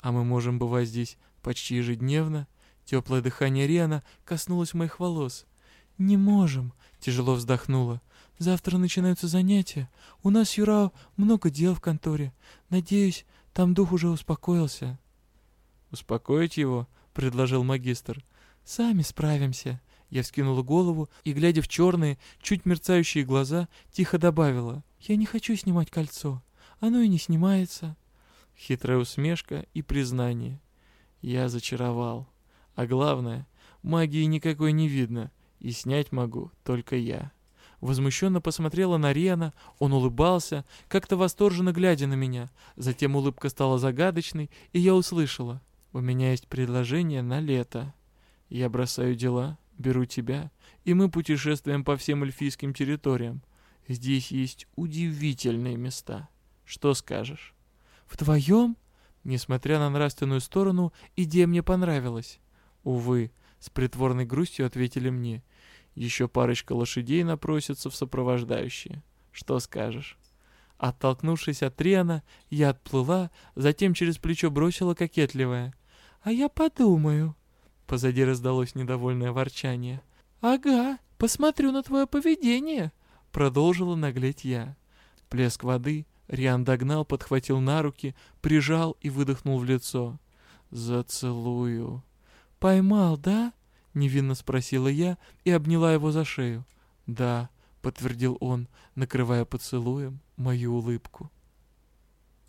«А мы можем бывать здесь почти ежедневно?» Теплое дыхание Риана коснулось моих волос. «Не можем», — тяжело вздохнула. Завтра начинаются занятия. У нас, Юрао, много дел в конторе. Надеюсь, там дух уже успокоился». «Успокоить его?» — предложил магистр. «Сами справимся». Я вскинула голову и, глядя в черные, чуть мерцающие глаза, тихо добавила. «Я не хочу снимать кольцо. Оно и не снимается». Хитрая усмешка и признание. Я зачаровал. А главное, магии никакой не видно, и снять могу только я возмущенно посмотрела на Рена, он улыбался, как-то восторженно глядя на меня. Затем улыбка стала загадочной, и я услышала. «У меня есть предложение на лето. Я бросаю дела, беру тебя, и мы путешествуем по всем эльфийским территориям. Здесь есть удивительные места. Что скажешь?» «Вдвоем?» Несмотря на нравственную сторону, идея мне понравилась. «Увы», — с притворной грустью ответили мне — еще парочка лошадей напросится в сопровождающие. Что скажешь?» Оттолкнувшись от Риана, я отплыла, затем через плечо бросила кокетливое. «А я подумаю». Позади раздалось недовольное ворчание. «Ага, посмотрю на твое поведение», — продолжила наглеть я. Плеск воды, Риан догнал, подхватил на руки, прижал и выдохнул в лицо. «Зацелую». «Поймал, да?» Невинно спросила я и обняла его за шею. «Да», — подтвердил он, накрывая поцелуем мою улыбку.